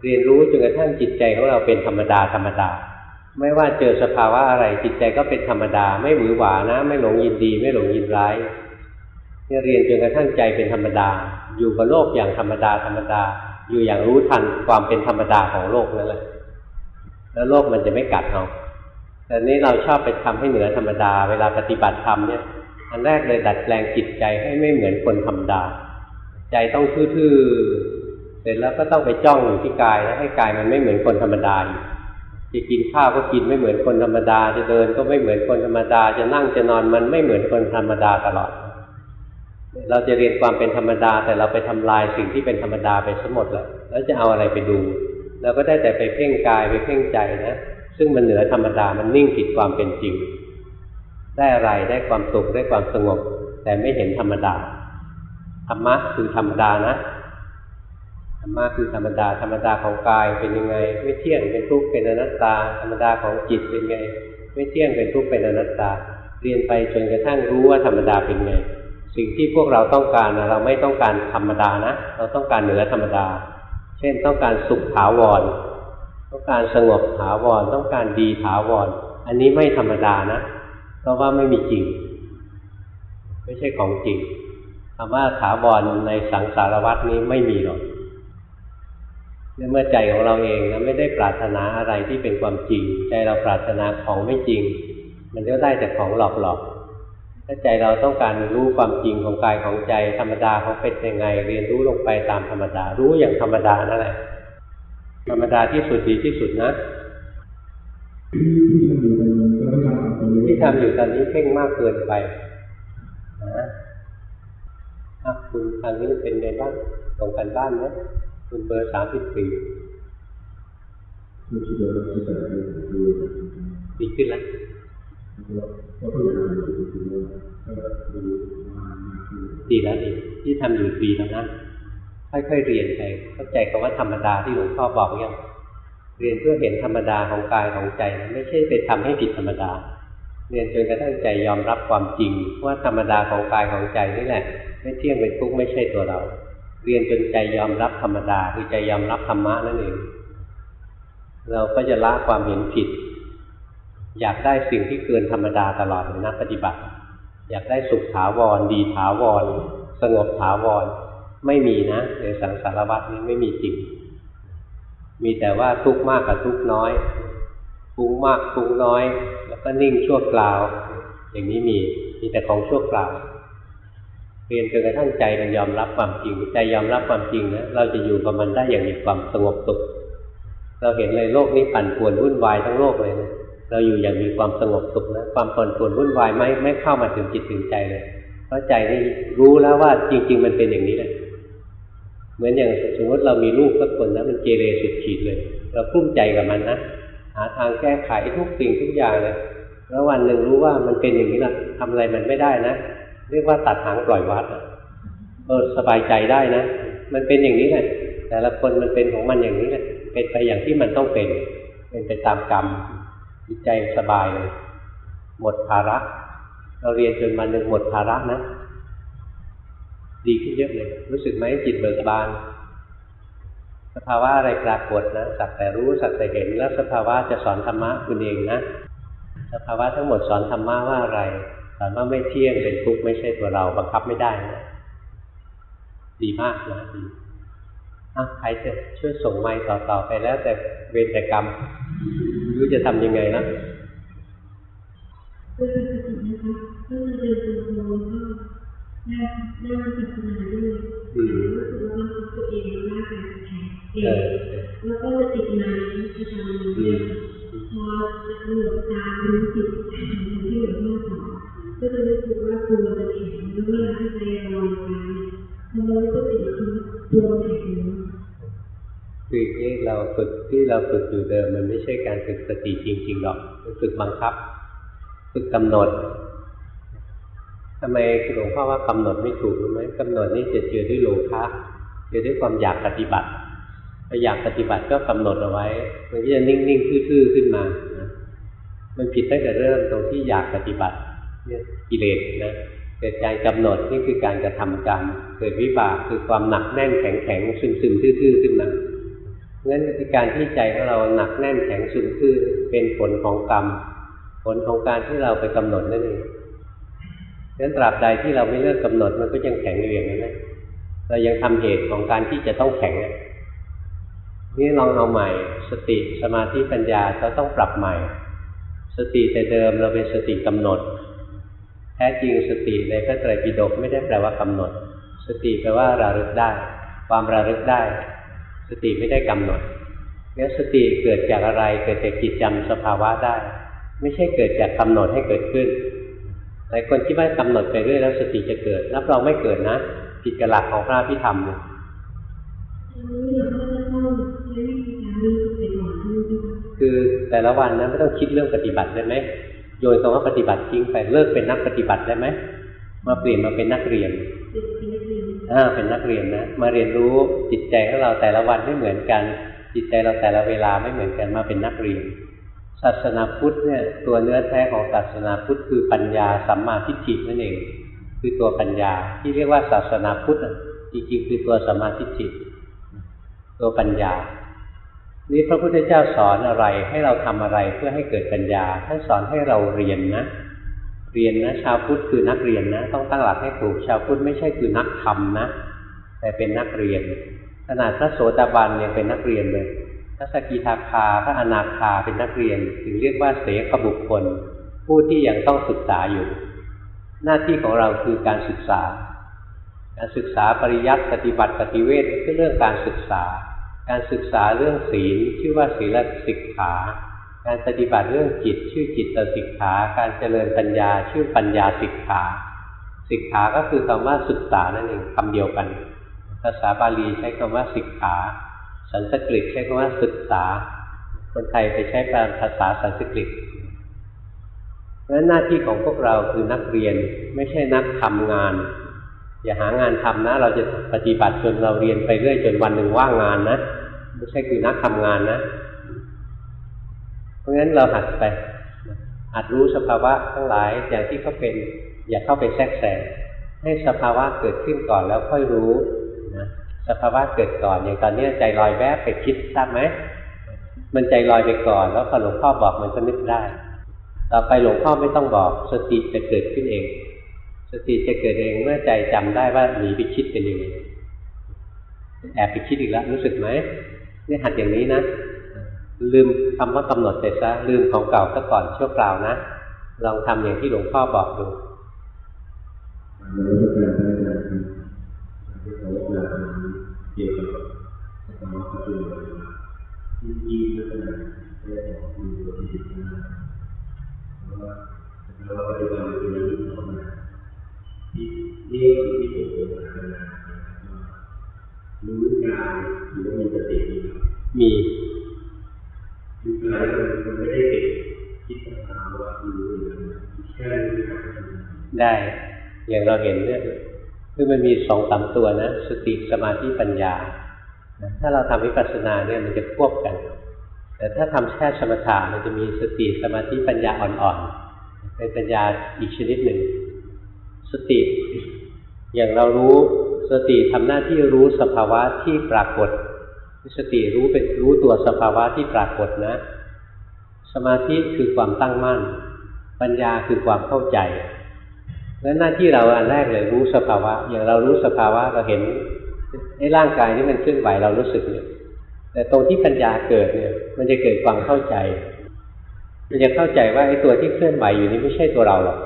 เรียนรู้จนกระทั่งจิตใจของเราเป็นธรรมดาธรรมดา ไม่ว่าเจอสภาวะอะไรจิตใจก็เป็นธรรมดา ไม่หวือหวานะ ไม่หลงยินดี ไม่หลงยินร้ายเนี่ยเรียนจนกระทั่งใจเป็นธรรมดา อยู่กับโลกอย่างธรรมดาธรรมดา อยู่อย่างรู้ทันความเป็นธรรมดาของโลกนั่นแหละแล้วโลกมันจะไม่กัดเราแต่นี้เราชอบไปทำให้เหนือธรรมดา เวลาปฏิบัติธรรมเนี่ย อันแรกเลยดัดแปลงจิตใจให้ไม่เหมือนคนธรรมดา ใจต้องทื่อๆเสร็จแล้วก็ต้องไปจ้องอยู่ที่กายแล้วให้กายมันไม่เหมือนคนธรรมดาอยู่ จะกินข้าวก็กินไม่เหมือนคนธรรมดา จะเดินก็ไม่เหมือนคนธรรมดา จะนั่งจะนอนมันไม่เหมือนคนธรรมดาตลอด เราจะเรียนความเป็นธรรมดา แต่เราไปทำลายสิ่งที่เป็นธรรมดาไปซะหมดแล้วแล้วจะเอาอะไรไปดูเราก็ได้แต่ไปเพ่งกายไปเพ่งใจนะซึ่งมันเหนือธรรมดามันนิ่งผิดความเป็นจริง ได้อะไรได้ความสุขได้ความสงบ แต่ไม่เห็นธรรมดาธรรมะคือธรรมดานะ รรมะคือธรรมดา ธรรมดาของกายเป็นยังไง ไม่เที่ยงเป็นทุกข์เป็นอนัตตา ธรรมดาของจิตเป็นไง ไม่เที่ยงเป็นทุกข์เป็นอนัตตา เรียนไปจนกระทั่งรู้ว่าธรรมดาเป็นไง สิ่งที่พวกเราต้องการนะเราไม่ต้องการธรรมดานะ เราต้องการเหนือธรรมดา เช่นต้องการสุขถาวร ต้องการสงบถาวร ต้องการดีถาวร อันนี้ไม่ธรรมดานะ เพราะว่าไม่มีจริง ไม่ใช่ของจริงคำว่าถาวรในสังสารวัตนี้ไม่มีหรอก เมื่อใจของเราเองนะไม่ได้ปรารถนาอะไรที่เป็นความจริง ใจเราปรารถนาของไม่จริง มันก็ได้แต่ของหลอกๆถ้าใจเราต้องการรู้ความจริงของกายของใจธรรมดาเขาเป็นยังไง เรียนรู้ลงไปตามธรรมดา รู้อย่างธรรมดานั่นแหละธรรมดาที่สุดดีที่สุดนะที่ทำอยู่ตอนนี้เพ่งมากเกินไปนะอะคุณทางนี้เป็นไงบ้างตรงกันบ้านไหม คุณเบอร์สามสิบสี่ดีขึ้นแล้วดีแล้วดีที่ทำอยู่ดีแล้วนะค่อยๆเรียนไปเข้าใจคำว่าธรรมดาที่หลวงพ่อบอกยังเรียนเพื่อเห็นธรรมดาของกายของใจนะไม่ใช่ไปทำให้ผิดธรรมดา เรียนจนกระทั่งใจยอมรับความจริง ว่าธรรมดาของกายของใจนี่แหละ ไม่เที่ยงเป็นทุกข์ไม่ใช่ตัวเรา เรียนจนใจยอมรับธรรมดาคือใจยอมรับธรรมะนั่นเองเราก็จะละความเห็นผิด อยากได้สิ่งที่เกินธรรมดาตลอดเลยนะปฏิบัติ อยากได้สุขถาวร ดีถาวร สงบถาวร ไม่มีนะในสังสารวัฏนี้ไม่มีจริง มีแต่ว่าทุกข์มากกับทุกข์น้อยฟุ้งมากฟุ้งน้อย แล้วก็นิ่งชั่วคราว อย่างนี้มีมีแต่ของชั่วคราว เรียนจนกระทั่งใจมันยอมรับความจริง ใจยอมรับความจริงนะเราจะอยู่กับมันได้อย่างมีความสงบสุขเราเห็นเลยโลกนี้ปั่นป่วนวุ่นวายทั้งโลกเลยนะเราอยู่อย่างมีความสงบสุขนะความปั่นป่วนวุ่นวายไม่ไม่เข้ามาถึงจิตถึงใจเลยเพราะใจนี่รู้แล้วว่าจริง ๆ มันเป็นอย่างนี้แหละเหมือนอย่างสมมติเรามีลูกสักคนนะมันเกเรสุดขีดเลย เราพุ่มใจกับมันนะหาทางแก้ไขทุกสิ่งทุกอย่างเลยแล้ววันหนึ่งรู้ว่ามันเป็นอย่างนี้ละทำอะไรมันไม่ได้นะ เรียกว่าตัดหางปล่อยวัดเออสบายใจได้นะ มันเป็นอย่างนี้แหละแต่ละคนมันเป็นของมันอย่างนี้แหละเป็นไปอย่างที่มันต้องเป็น เป็นไปตามกรรมจิตใจสบายเลยหมดภาระ เราเรียนจนมันหนึ่งหมดภาระนะดีขึ้นเยอะเลย รู้สึกไหมจิตเบิกบาน สภาวะอะไรปรากฏนะสักแต่รู้สักแต่เห็น แล้วสภาวะจะสอนธรรมะคุณเองนะ สภาวะทั้งหมดสอนธรรมะว่าอะไร สอนว่าไม่เที่ยงเป็นทุกข์ไม่ใช่ตัวเราบังคับไม่ได้นะดีมากนะดีอะใครจะช่วยส่งไม้ต่อๆไปแล้ว แต่เวรแต่กรรมรู้จะทำยังไงนะก็คือสตินะคะก็จะเดินจงกรมก็ได้ได้พิจารณาด้วยรู้สึกว่าตัวเองร่างกายแข็งเองแล้วก็ติดนานที่ทำเนี่ยพอจะกำหนดตารู้จิต ฝึกอยู่เดิม มันไม่ใช่การฝึกสติจริงๆหรอกมันฝึกบังคับ ฝึกกำหนดทำไมหลวงพ่อว่ากำหนดไม่ถูกรู้ไหมกำหนดนี่จะเจอด้วยโลภะเจอด้วยความอยากปฏิบัติพออยากปฏิบัติก็กำหนดเอาไว้ มันก็จะนิ่งๆทื่อๆขึ้นมานะมันผิดตั้งแต่เริ่มตรงที่อยากปฏิบัติเนี่ยกิเลสนะเกิดการกำหนดนี่คือการกระทำกรรม เกิดวิบากคือความหนักแน่นแข็งแข็งซึมซึมทื่อๆขึ้นมา งั้นการที่ใจของเราหนักแน่นแข็งซึมทื่อเป็นผลของกรรม ผลของการที่เราไปกำหนดนั่นเองงั้นตราบใดที่เราไม่เลิกกำหนดมันก็ยังแข็งอยู่อย่างนั้นนะเรายังทำเหตุของการที่จะต้องแข็งนี่ลองเอาใหม่ สติสมาธิปัญญาเราต้องปรับใหม่ สติแต่เดิมเราเป็นสติกำหนด แท้จริงสติในพระไตรปิฎกไม่ได้แปลว่ากำหนด สติแปลว่าระลึกได้ ความระลึกได้ สติไม่ได้กำหนดงั้นสติเกิดจากอะไรเกิดจากจิตจำสภาวะได้ ไม่ใช่เกิดจากกำหนดให้เกิดขึ้นหลายคนคิดว่ากำหนดไปเรื่อยแล้วสติจะเกิดรับรองไม่เกิดนะผิดกับหลักของพระพิธรรมเนี่ยคือแต่ละวันนะไม่ต้องคิดเรื่องปฏิบัติได้ไหมโยนคำว่าปฏิบัติทิ้งไปเลิกเป็นนักปฏิบัติได้ไหมมาเปลี่ยนมาเป็นนักเรียน อ่าเป็นนักเรียนนะ มาเรียนรู้จิตใจของเราแต่ละวันไม่เหมือนกัน จิตใจเราแต่ละเวลาไม่เหมือนกันมาเป็นนักเรียน ศาสนาพุทธเนี่ยตัวเนื้อแท้ของศาสนาพุทธคือปัญญาสัมมาทิฏฐินั่นเอง คือตัวปัญญาที่เรียกว่าศาสนาพุทธจริงๆคือตัวสัมมาทิฏฐิตัวปัญญานี้พระพุทธเจ้าสอนอะไรให้เราทำอะไรเพื่อให้เกิดปัญญาท่านสอนให้เราเรียนนะ เรียนนะ ชาวพุทธคือนักเรียนนะ ต้องตั้งหลักให้ถูก ชาวพุทธไม่ใช่คือนักทำนะ แต่เป็นนักเรียน ขนาดพระโสดาบันยังเป็นนักเรียนเลยพระสกิทาคาพระอนาคาเป็นนักเรียนถึงเรียกว่าเสกบุคคล ผู้ที่ยังต้องศึกษาอยู่ หน้าที่ของเราคือการศึกษา การศึกษาปริยัติปฏิบัติปฏิเวทคือเรื่องการศึกษา การศึกษาเรื่องศีลชื่อว่าศีลสิกขา การปฏิบัติเรื่องจิตชื่อจิตสิกขา การเจริญปัญญาชื่อปัญญาสิกขา สิกขาก็คือคำว่าศึกษานั่นเองคำเดียวกัน ภาษาบาลีใช้คำว่าสิกขา สันสกฤตใช้คำว่าศึกษา คนไทยไปใช้ภาษาสันสกฤตเพราะฉะนั้นหน้าที่ของพวกเราคือนักเรียนไม่ใช่นักทำงาน อย่าหางานทำนะ เราจะปฏิบัติจนเราเรียนไปเรื่อยจนวันหนึ่งว่างงานนะ ไม่ใช่คือนักทำงานนะ ราะงั้นเราหัดไปหัดรู้สภาวะทั้งหลายอย่างที่เขาเป็นอย่าเข้าไปแทรกแซงให้สภาวะเกิดขึ้นก่อนแล้วค่อยรู้นะสภาวะเกิดก่อนอย่างตอนนี้ใจลอยแวบไปคิดทราบไหมมันใจลอยไปก่อน แล้วพอหลวงพ่อบอกมันก็นึกได้ ต่อไปหลวงพ่อไม่ต้องบอก สติจะเกิดขึ้นเอง สติจะเกิดเองเมื่อใจจำได้ว่าหนีไปคิดเป็นยังไงแอบไปคิดอีกแล้วรู้สึกไหมนี่หัดอย่างนี้นะ ลืมคำว่ากำหนดเสร็จซะลืมของเก่าซะก่อนชั่วคราวนะ ลองทำอย่างที่หลวงพ่อบอกดูเกี่ยวกับสภาวะปัจจุบันที่ที่ลักษณะแค่ของคือที่จิตนะเพราะว่าสภาวะปัจจุบันเป็นเรื่องของมันที่นี่ที่ผมเป็นรู้กายหรือมีสติมี คือกายมันไม่ได้เก็บคิดภาวะรู้แค่รู้ได้ อย่างเราเห็นเนี่ยคือมันมีสองสามตัวนะ สติสมาธิปัญญา ถ้าเราทำวิปัสสนาเนี่ยมันจะควบกัน แต่ถ้าทำแค่สมถะมันจะมีสติสมาธิปัญญาอ่อนๆ เป็นปัญญาอีกชนิดหนึ่ง สติ อย่างเรารู้สติทำหน้าที่รู้สภาวะที่ปรากฏ สติรู้เป็นรู้ตัวสภาวะที่ปรากฏนะ สมาธิคือความตั้งมั่น ปัญญาคือความเข้าใจงั้นหน้าที่เราอันแรกเลยรู้สภาวะ อย่างเรารู้สภาวะเราเห็นไอ้ร่างกายที่มันเคลื่อนไหวเรารู้สึกเนี่ยแต่ตรงที่ปัญญาเกิดเนี่ย มันจะเกิดความเข้าใจ มันจะเข้าใจว่าไอ้ตัวที่เคลื่อนไหวอยู่นี้ไม่ใช่ตัวเราหรอก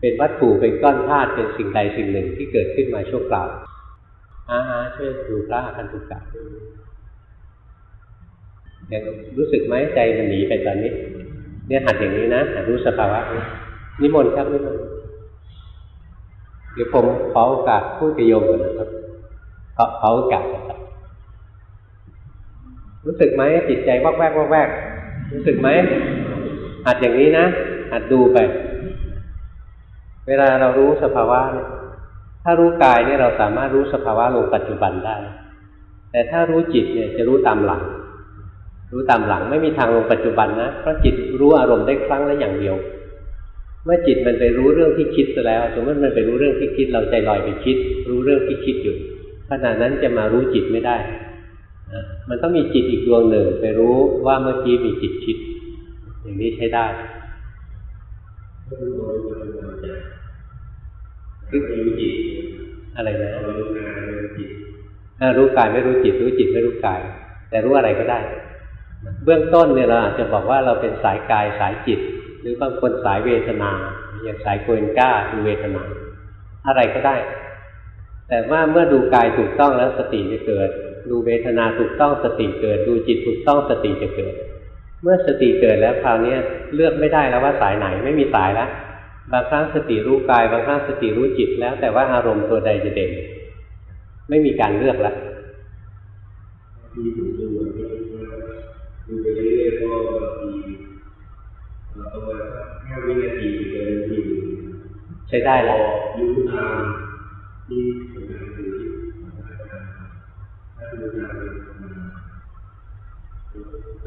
เป็นวัตถุเป็นก้อนธาตุเป็นสิ่งใดสิ่งหนึ่งที่เกิดขึ้นมาชั่วคราว อาฮะช่วยดูพระคันตุกะอย่างรู้สึกไหมใจมันหนีไปตอนนี้ เนี่ยหัดอย่างนี้นะหัดรู้สภาวะนิมนต์ครับนิมนต์ดี๋ยวผมขอโอกาสพูดกับโยมกันนะครับขอขอโอกาสนะครับรู้สึกไหมจิตใจวอกแวกวอกแวกรู้สึกไหมหัดอย่างนี้นะหัดดูไป เวลาเรารู้สภาวะเนี่ย ถ้ารู้กายเนี่ยเราสามารถรู้สภาวะลงปัจจุบันได้ แต่ถ้ารู้จิตเนี่ยจะรู้ตามหลัง รู้ตามหลังไม่มีทางลงปัจจุบันนะเพราะจิตรู้อารมณ์ได้ครั้งละอย่างเดียว เมื่อจิตมันไปรู้เรื่องที่คิดแล้ว สมมติมันไปรู้เรื่องที่คิด เราใจลอยไปคิด รู้เรื่องที่คิดอยู่ขณะนั้นจะมารู้จิตไม่ได้มันต้องมีจิตอีกดวงหนึ่งไปรู้ว่าเมื่อกี้มีจิตคิด อย่างนี้ใช้ได้ คือรู้จิตอะไรนะรู้งานรู้จิตเออรู้กายไม่รู้จิต รู้จิตไม่รู้กาย แต่รู้อะไรก็ได้ เบื้องต้นเนี่ยเราอาจจะบอกว่าเราเป็นสายกายสายจิต หรือบางคนสายเวทนาอย่างสายโกเอนก้าดูเวทนา อะไรก็ได้ แต่ว่าเมื่อดูกายถูกต้องแล้วสติจะเกิด ดูเวทนาถูกต้องสติเกิด ดูจิตถูกต้องสติจะเกิด เมื่อสติเกิดแล้วคราวนี้เลือกไม่ได้แล้วว่าสายไหนไม่มีสายแล้ว บางครั้งสติรู้กาย บางครั้งสติรู้จิตแล้ว แต่ว่าอารมณ์ตัวใดจะเด่น ไม่มีการเลือกแล้วดูไปเรื่อยๆก็บางทีประมาณห้าวินาทีเกินทีใช้ได้แล้วรู้ตามที่ผลงานคือถ้าดูตาม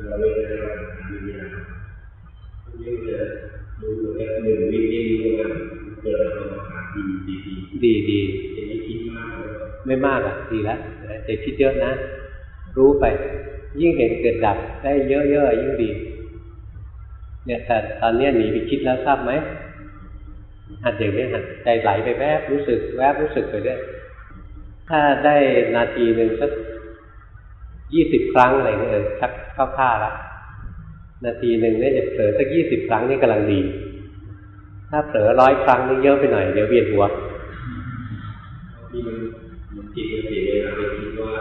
เราเวลาทำงานนี่ จะดูแค่หนึ่งวินาทีว่าเกิดประมาณปีปีปีดีดีจะไม่คิดมากไม่มากอะดีแล้วแต่คิดเยอะนะ รู้ไป ยิ่งเห็นเกิดดับได้เยอะๆยิ่งดี เนี่ยแต่ตอนนี้หนีไปคิดแล้วทราบไหมหัดอย่างนี้หัดใจไหลไปแวบรู้สึกแวบรู้สึกไปด้วยถ้าได้นาทีหนึ่งสักยี่สิบครั้งอะไรเงี้ยชักเข้าท่าและ นาทีหนึ่งเนี่ยจะเผลอสักยี่สิบครั้งนี่กำลังดี ถ้าเผลอร้อยครั้งนี่เยอะไปหน่อยเดี๋ยวเวียนหัวที่มันมันจิตมันเสียเวลาไปคิดว่า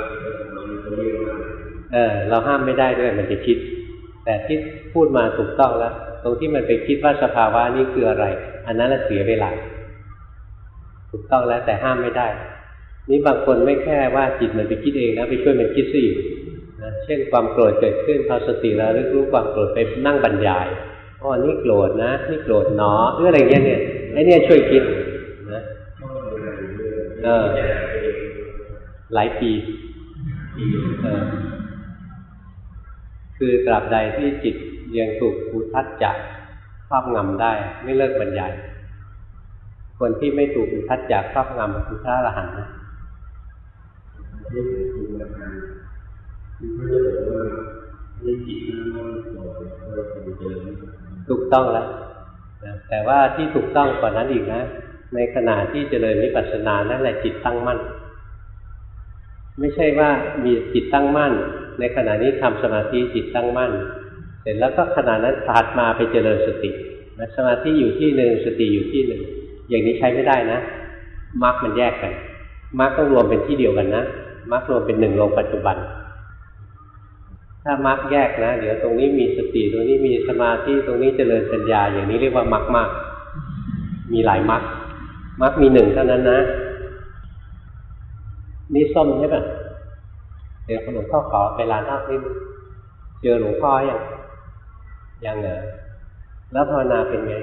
มันเขาเรียกว่าเออ เราห้ามไม่ได้ด้วยมันจะคิด แต่ที่พูดมาถูกต้องแล้วตรงที่มันไปคิดว่าสภาวะนี้คืออะไร อันนั้นแหละเสียเวลาถูกต้องแล้วแต่ห้ามไม่ได้ นี่บางคนไม่แค่ว่าจิตมันไปคิดเองนะไปช่วยมันคิดซะอีก นะเช่นความโกรธเกิดขึ้นพอสติระลึกรู้ความโกรธไปนั่งบรรยายอ๋อนี่โกรธนะนี่โกรธหนอหรืออะไรเงี้ยเนี่ยไอ้เนี่ยช่วยคิดนะเออหลายปีเออคือตราบใดที่จิตยังถูกภูทัศจักครอบงำได้ ไม่เลิกบรรยาย คนที่ไม่ถูกภูทัศจักครอบงำคือพระอรหันต์นะ คือเขาจะบอกว่าให้จิตนั่งก่อนแล้วก็ไปเจอถูกต้องแล้วนะแต่ว่าที่ถูกต้องกว่านั้นอีกนะ ในขณะที่เจริญวิปัสสนานั่นแหละจิตตั้งมั่น ไม่ใช่ว่ามีจิตตั้งมั่น ในขณะนี้ทำสมาธิจิตตั้งมั่น เสร็จแล้วก็ขณะนั้นถัดมาไปเจริญสตินะสมาธิอยู่ที่หนึ่งสติอยู่ที่หนึ่งอย่างนี้ใช้ไม่ได้นะมรรคมันแยกกันมรรคต้องรวมเป็นที่เดียวกันนะมรรครวมเป็นหนึ่งลงปัจจุบัน ถ้ามรรคแยกนะ เดี๋ยวตรงนี้มีสติตรงนี้มีสมาธิตรงนี้เจริญปัญญา อย่างนี้เรียกว่ามรรคมาก มีหลายมรรคมรรคมีหนึ่งเท่านั้นนะ นี่ส้มใช่ปะเดี๋ยวหลวงพ่อขอไปลานนอกนิดเจอหลวงพ่อยังยังเหรอแล้วภาวนาเป็นไง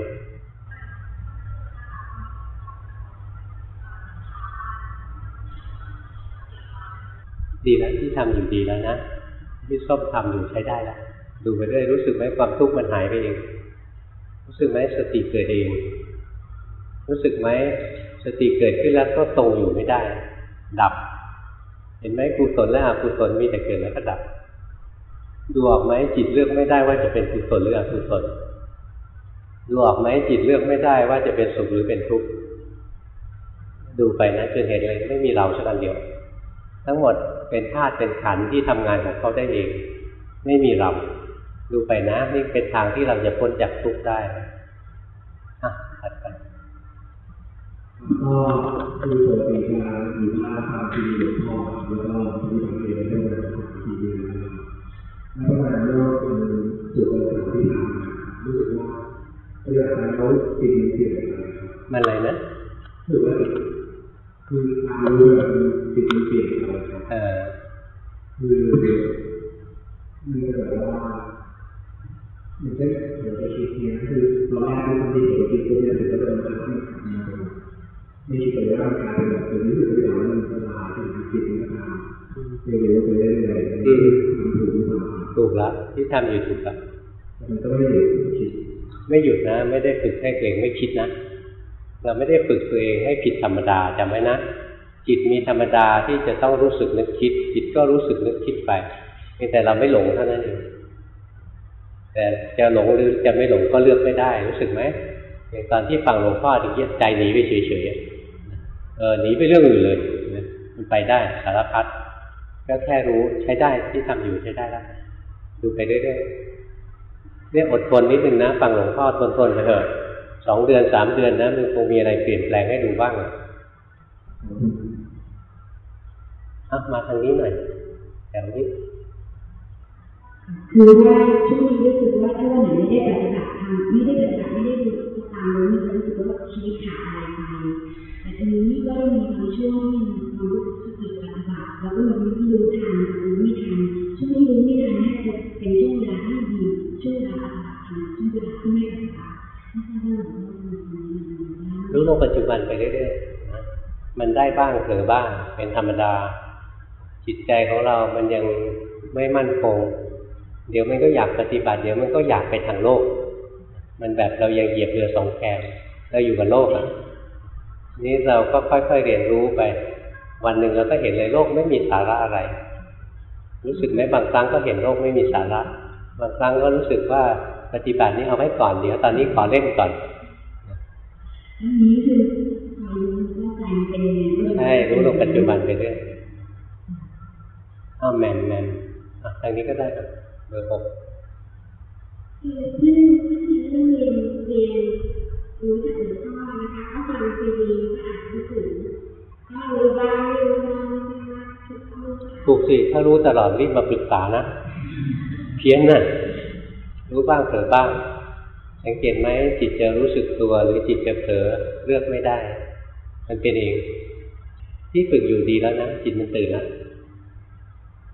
ดีแล้วที่ทำอยู่ดีแล้วนะ ที่ส้มทำอยู่ใช้ได้แล้วดูไปเรื่อยรู้สึกไหมความทุกข์มันหายไปเอง รู้สึกไหมสติเกิดเอง รู้สึกไหมสติเกิดขึ้นแล้วก็ทรงอยู่ไม่ได้ ดับ เห็นไหมกุศลและอกุศลมีแต่เกิดแล้วก็ดับ ดูออกไหมจิตเลือกไม่ได้ว่าจะเป็นกุศลหรืออกุศลดูออกไหมจิตเลือกไม่ได้ว่าจะเป็นสุขหรือเป็นทุกข์ดูไปนะจนเห็นเลยไม่มีเราสักอันเดียว ทั้งหมดเป็นธาตุเป็นขันที่ทำงานของเขาได้เอง ไม่มีเราดูไปนะนี่เป็นทางที่เราจะพ้นจากทุกข์ได้อะถัดไปก็คือปกติเวลาอยู่บ้านทำทีหลวงพ่อแล้วก็ที่ทำเองได้มาทำทีเดียวแล้วก็แล้วก็เป็นจุดประสงค์ที่ทำรู้สึกว่าเวลาเขาติดเปลี่ยนอะไรมันอะไรนะรู้สึกว่า คือตามรู้แบบติดเปลี่ยนอะไรครับเออคือมันจะแบบว่าอย่างเช่เดี๋ยวจะคิดเนี่ยคือตอนแรกที่ทำที่เดี๋ยวคิดปุ๊บเนี่ยเดี๋ยวก็จะมาทำให้มันเป็นไม่คิดไปว่าการเป็นแบบเป็นรู้สึกว่าอย่างนั้นมันสบายที่มันคิดมันก็ทำเร็วๆไปเรื่อยๆทำถูกหรือเปล่าถูกแล้วที่ทำอยู่ถูกแล้วมันก็ไม่ได้คิดไม่หยุดนะ ไม่ได้ฝึกให้ตัวเองไม่คิดนะ เราไม่ได้ฝึกตัวเองให้ผิดธรรมดาจำไว้นะ จิตมีธรรมดาที่จะต้องรู้สึกนึกคิด จิตก็รู้สึกนึกคิดไปแต่เราไม่หลงเท่านั้นเองแต่จะหลงหรือจะไม่หลงก็เลือกไม่ได้รู้สึกไหมอย่างตอนที่ฟังหลวงพ่อถึงใจหนีไปเฉยๆเออหนีไปเรื่องอื่นเลยมันไปได้สารพัดก็แค่รู้ใช้ได้ที่ทำอยู่ใช้ได้แล้วดูไปเรื่อยๆเนี่ยอดทนนิดนึงนะ ฟังหลวงพ่อทนทนๆไปเถอะ สองเดือนสามเดือนนะมันคงมีอะไรเปลี่ยนแปลงให้ดูบ้างอะมาทางนี้หน่อยแถวนี้คือว่าช่วงนี้รู้สึกว่าถ้าวันไหนไม่ได้ปฏิบัติธรรมไม่ได้ปฏิบัติไม่ได้ดูตามรู้มันรู้สึกว่าชีวิตขาดอะไรไปแต่ทีนี้ก็มีบางช่วงที่ รู้ลงปัจจุบันไปเรื่อยๆมันได้บ้างเผลอบ้าง เป็นธรรมดา จิตใจของเรา มันยังไม่มั่นคง เดี๋ยวมันก็อยากปฏิบัติ เดี๋ยวมันก็อยากไปทางโลก มันแบบเรายังเหยียบเรือสองแคมเราอยู่กับโลกอะ นี่เราก็ค่อยๆเรียนรู้ไป วันหนึ่งเราก็เห็นเลยโลกไม่มีสาระอะไร รู้สึกไหมบางครั้งก็เห็นโลกไม่มีสาระ บางครั้งก็รู้สึกว่าปฏิบัตินี้เอาไว้ก่อนเดี๋ยวตอนนี้ขอเล่นก่อน นนี้คือความรู้ว่าใจเป็นยังไงใช่รู้ลงปัจจุบันไปเรื่อยอ้าวแมนแมนอะทางนี้ก็ได้ครับเบอร์หกคือซึ่งที่เรื่องเรียนเรียนรู้จักหลวงพ่อนะคะก็ฟังซีดีก็อ่านหนังสือก็รู้บ้างไม่รู้บ้างไม่ใช่ว่าทุกข้อถูกสิถ้ารู้ตลอดรีบมาปรึกษานะ เพี้ยนน่ะรู้บ้างเผลอบ้าง สังเกตไหมจิตจะรู้สึกตัวหรือจิตจะเผลอเลือกไม่ได้ มันเป็นเอง ที่ฝึกอยู่ดีแล้วนะจิตมันตื่นแล้ว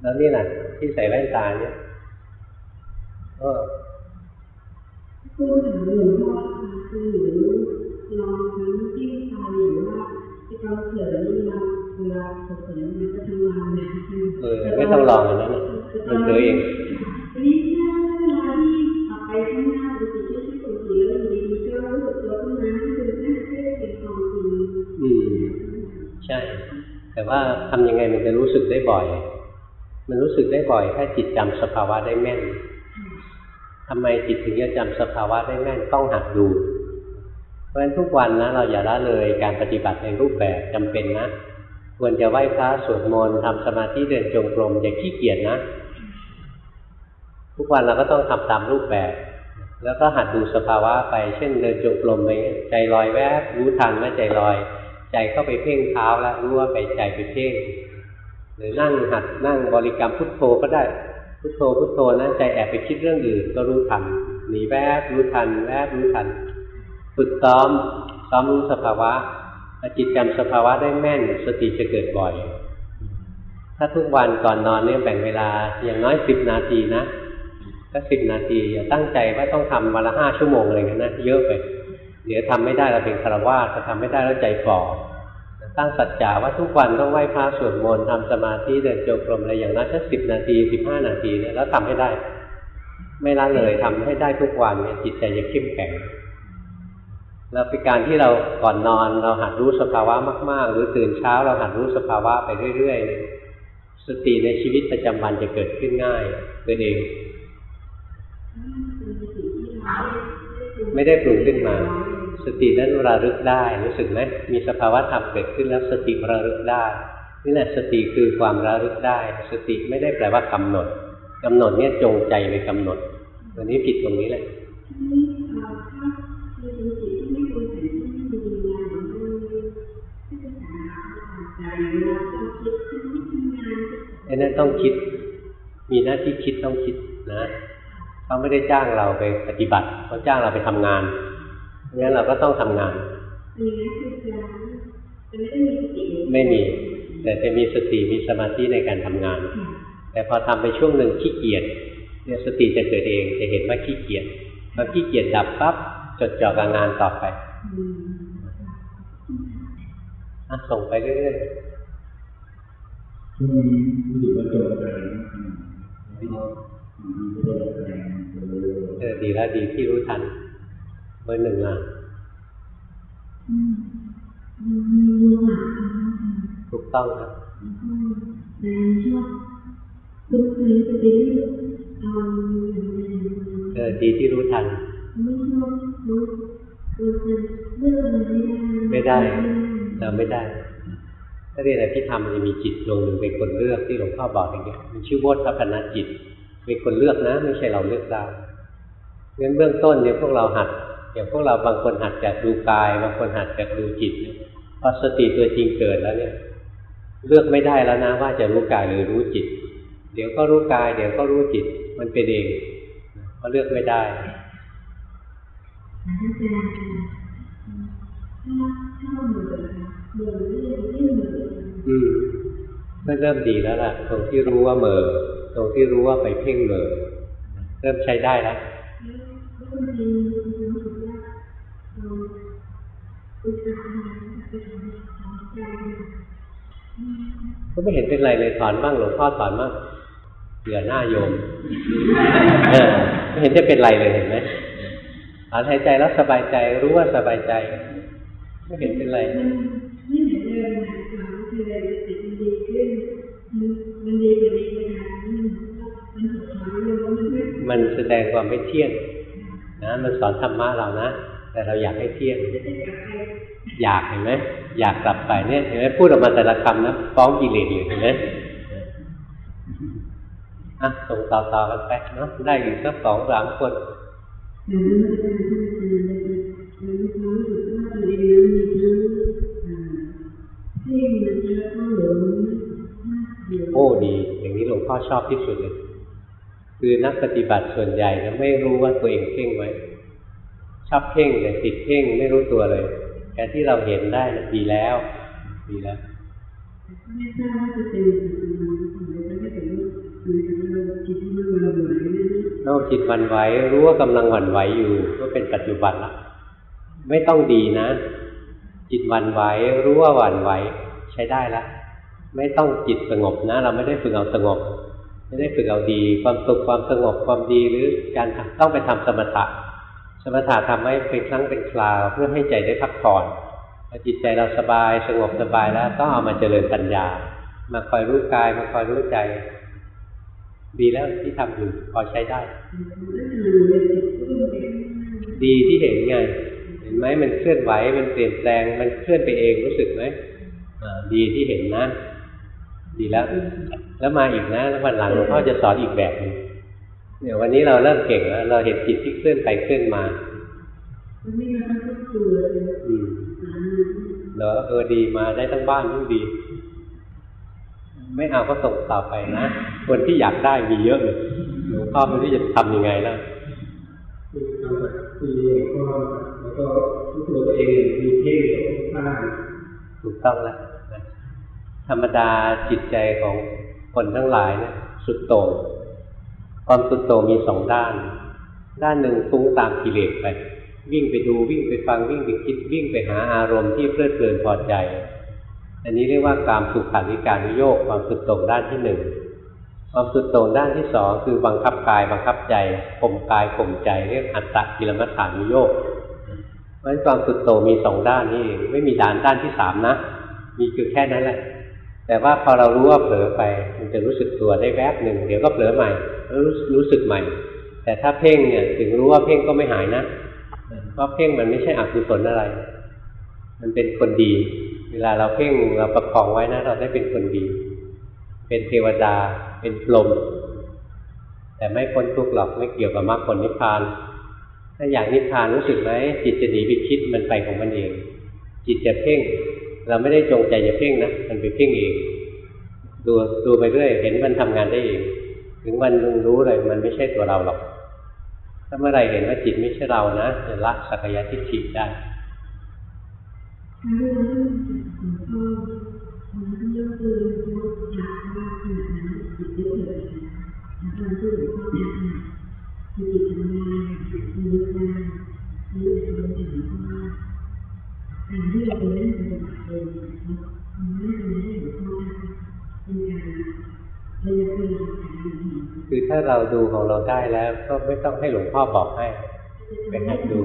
แล้วนี่แหละที่ใส่แว่นตาเนี่ยก็พูดถึงหลวงพ่อค่ะคือหนูลองทั้งที่ใจหรือว่าที่เราเผลอเวลาเวลาเผลอมันก็ทำงานนะเออไม่ต้องลองอันนั้นน่ะมันเผลอเอง แต่ว่าทำยังไงมันจะรู้สึกได้บ่อย มันรู้สึกได้บ่อยถ้าจิตจำสภาวะได้แม่นทำไมจิตถึงจะจำสภาวะได้แม่นต้องหัดดู เพราะฉะนั้นทุกวันนะเราอย่าละเลยการปฏิบัติในรูปแบบจำเป็นนะควรจะไหว้พระสวดมนต์ทำสมาธิเดินจงกรมอย่าขี้เกียจนะ ทุกวันเราก็ต้องทำตามรูปแบบ แล้วก็หัดดูสภาวะไป เช่น เดินจงกรมไปใจลอยแวบรู้ทันว่าใจลอย ใจเข้าไปเพ่งเท้าแล้วรู้ว่าไปใจไปเพ่งหรือนั่งหัดนั่งบริกรรมพุทโธก็ได้ พุทโธพุทโธนะใจแอบไปคิดเรื่องอื่นก็รู้ทันหนีแวบรู้ทันแวบรู้ทันฝึกซ้อมซ้อมรู้สภาวะจิตจำสภาวะได้แม่นสติจะเกิดบ่อย ถ้าทุกวันก่อนนอนเนี่ยแบ่งเวลาอย่างน้อยสิบนาทีนะถ้าสิบนาทีอย่าตั้งใจว่าต้องทำวันละห้าชั่วโมงอะไรเงี้ยนะเยอะไป เดี๋ยวทำไม่ได้เราเป็นคารวะจะทำไม่ได้แล้วใจฝ่อตั้งสัจจะว่าทุกวันต้องไหว้พระสวดมนต์ทำสมาธิเดินจงกรมอะไรอย่างน้อยสักสิบนาทีสิบห้านาทีเนี่ยแล้วทำให้ได้ ไม่ละเลยทำให้ได้ทุกวันเนี่ยจิตใจจะเข้มแข็งแล้วเป็นการที่เราก่อนนอนเราหัดรู้สภาวะมากๆ หรือตื่นเช้าเราหัดรู้สภาวะไปเรื่อยๆเนี่ยสติในชีวิตประจำวันจะเกิดขึ้นง่ายเกิดเอง ไม่ได้ปรุงขึ้นมา สตินั้นระลึกได้รู้สึกไหมมีสภาวะธรรมเกิดขึ้นแล้วสติระลึกได้นี่แหละสติคือความระลึกได้ สติไม่ได้แปลว่ากำหนดกำหนดเนี่ยจงใจไปกำหนดตัวนี้ผิดตรงนี้แหละทีนี้เอ่อถ้าคือเป็นจิตที่ไม่รุงแต่งที่ไม่มีวิญญาณหรือไม่มีที่เป็นสาระใจเวลาเราคิดที่ไม่ทำงานไอ้นั่นต้องคิด มีหน้าที่คิดต้องคิดนะเขาไม่ได้จ้างเราไปปฏิบัติเขาจ้างเราไปทำงาน งั้นเราก็ต้องทำงานอย่างนี้คือจะจะไม่ได้มีสติไม่มี แต่จะมีสติมีสมาธิในการทำงาน แต่พอทำไปช่วงหนึ่งขี้เกียจเนี่ยสติจะเกิดเองจะเห็นว่าขี้เกียจพอขี้เกียจดับปั๊บจดจ่อกับงานต่อไปอะส่งไปเรื่อยช่วงนี้รู้สึกว่าจดใจแล้วก็จดใจๆเออดีแล้วดีที่รู้ทัน เบอร์หนึ่งอะถูกต้องครับเออดีที่รู้ทัน ไม่ได้เราไม่ได้ ถ้าเรียนอะไรที่ทำมันจะมีจิตดวงหนึ่งเป็นคนเลือกที่หลวงพ่อบอกอย่างเงี้ยมันชื่อโวทัพนจิต เป็นคนเลือกนะ ไม่ใช่เราเลือกได้งั้นเบื้องต้นเนี่ยพวกเราหัด อย่างพวกเราบางคนหัดจากดูกาย บางคนหัดจากดูจิตเนี่ยพอสติตัวจริงเกิดแล้วเนี่ย เลือกไม่ได้แล้วนะว่าจะรู้กายหรือรู้จิต เดี๋ยวก็รู้กาย เดี๋ยวก็รู้จิต มันเป็นเองเพราะเลือกไม่ได้อาจารย์ถ้าถ้าเหมือนเหมือนเรื่องเรื่องเหมือนอืมก็เริ่มดีแล้วล่ะ ตรงที่รู้ว่าเหม่อตรงที่รู้ว่าไปเพ่งเหม่อเริ่มใช้ได้แล้ว ก็ไม่เห็นเป็นไรเลยถอนบ้างหลวงพ่อถอนบ้างเบื่อหน้าโยมเออไม่เห็นจะเป็นไรเลยเห็นไหมถอนหายใจแล้วสบายใจรู้ว่าสบายใจ ไม่เห็นเป็นไรมันไม่เหมือนเดิมนะความรู้สึกเลยจิตมันดีขึ้นมันมันดีกว่าในเวลาที่มันมันถดถอยลงมันไม่มันแสดงความไม่เที่ยงนะมันสอนธรรมะเรานะ แต่เราอยากให้เที่ยง อยากเห็นไหมอยากกลับไปเนี่ยเห็นไหมพูดออกมาแต่ละคำนะฟ้องกิเลสอยู่เห็นไหมอะส่งต่อๆกันไปเนาะได้อยู่สักสองสามคนแต่ไม่ว่าจะเป็นที่มันจะเลยมีความรู้สึกว่าตัวเองนั้นมีทั้งอ่าที่มันโอ้ดี อย่างนี้หลวงพ่อชอบที่สุดเลย คือนักปฏิบัติส่วนใหญ่นะไม่รู้ว่าตัวเองเพ่งไว้ ชอบเพ่งแต่ติดเพ่งไม่รู้ตัวเลยการที่เราเห็นได้นะดีแล้วดีแล้วไม่ทราบว่าจะเป็นหรือไม่เป็นหรือจะเราจิตที่มันเราไหวนั่นนอกจิตหวันไหวรู้ว่ากำลังหวั่นไหวอยู่ก็เป็นปัจจุบันละไม่ต้องดีนะ จิตหวันไหวรู้ว่าหวั่นไหวใช้ได้ละไม่ต้องจิตสงบนะ เราไม่ได้ฝึกเอาสงบ ไม่ได้ฝึกเอาดี ความสุขความสงบความดีหรือการต้องไปทำสมถะ สมถะทำให้เป็นครั้งเป็นคราวเพื่อให้ใจได้พักผ่อนพอจิตใจเราสบายสงบสบายแล้วต้องเอามาเจริญปัญญา มาคอยรู้กายมาคอยรู้ใจ ดีแล้วที่ทำอยู่พอใช้ได้ ดีที่เห็นไงเห็นไหมมันเคลื่อนไหวมันเปลี่ยนแปลง มันเคลื่อนไปเองรู้สึกไหมดีที่เห็นนะ ดีแล้ว แล้วมาอีกนะแล้ววันหลังหลวงพ่อจะสอนอีกแบบหนึง เนี่ยวันนี้เราเริ่มเก่งแล้ว เราเห็นจิตที่เคลื่อนไปเคลื่อนมามันไม่มาทั้งตัวเลยอืมแล้วเออดีมาได้ทั้งบ้านทั้งดี ไม่เอาก็ส่งต่อไปนะคนที่อยากได้มีเยอะเลยหลวงพ่อไม่รู้จะทำยังไงแล้วคือทำแบบคุยก็แล้วก็รู้ตัวตัวเองมีเท่กับข้างถูกต้องแล้วนะธรรมดาจิตใจของคนทั้งหลายเนี่ยสุดโต่ง ความสุดโต่งมีสองด้าน ด้านหนึ่งฟุ้งตามกิเลสไป วิ่งไปดูวิ่งไปฟังวิ่งไปคิดวิ่งไปหาอารมณ์ที่เพลิดเพลินพอใจ อันนี้เรียกว่าการสุขานิการโยกความสุดโต่งด้านที่หนึ่งความสุดโต่งด้านที่สองคือบังคับกายบังคับใจข่มกายข่มใจเรียกอัตตะกิลมัฏฐานุโยกเพราะฉะนั้นความสุดโต่งมีสองด้านนี่เองไม่มีด้านด้านที่สามนะ มีคือแค่นั้นแหละแต่ว่าพอเรารู้ว่าเผลอไป มันจะรู้สึกตัวได้แวบหนึ่งเดี๋ยวก็เผลอใหม่ รู้รู้สึกใหม่ แต่ถ้าเพ่งเนี่ยถึงรู้ว่าเพ่งก็ไม่หายนะเพราะเพ่งมันไม่ใช่อกุศลอะไร มันเป็นคนดี เวลาเราเพ่งเราประคองไว้นะ เราได้เป็นคนดี เป็นเทวดา เป็นพรหมแต่ไม่พ้นทุกข์หรอกไม่เกี่ยวกับมรรคผลนิพพาน ถ้าอยากนิพพานรู้สึกไหมจิตจะหนีไปคิดมันไปของมันเอง จิตจะเพ่ง เราไม่ได้จงใจจะเพ่งนะ มันไปเพ่งเอง ดูดูไปเรื่อยเห็นมันทำงานได้เอง ถึงวันหนึ่งรู้เลยมันไม่ใช่ตัวเราหรอก ถ้าเมื่อไรเห็นว่าจิตไม่ใช่เรานะจะละสักยะทิฏฐิได้ครั้งแรกที่หลวงพ่อมันก็ยกมือยกามว่าขณะนั้นจิตได้เกิดอะไร คือถ้าเราดูของเราได้แล้ว ก็ไม่ต้องให้หลวงพ่อบอกให้ไปหัดดู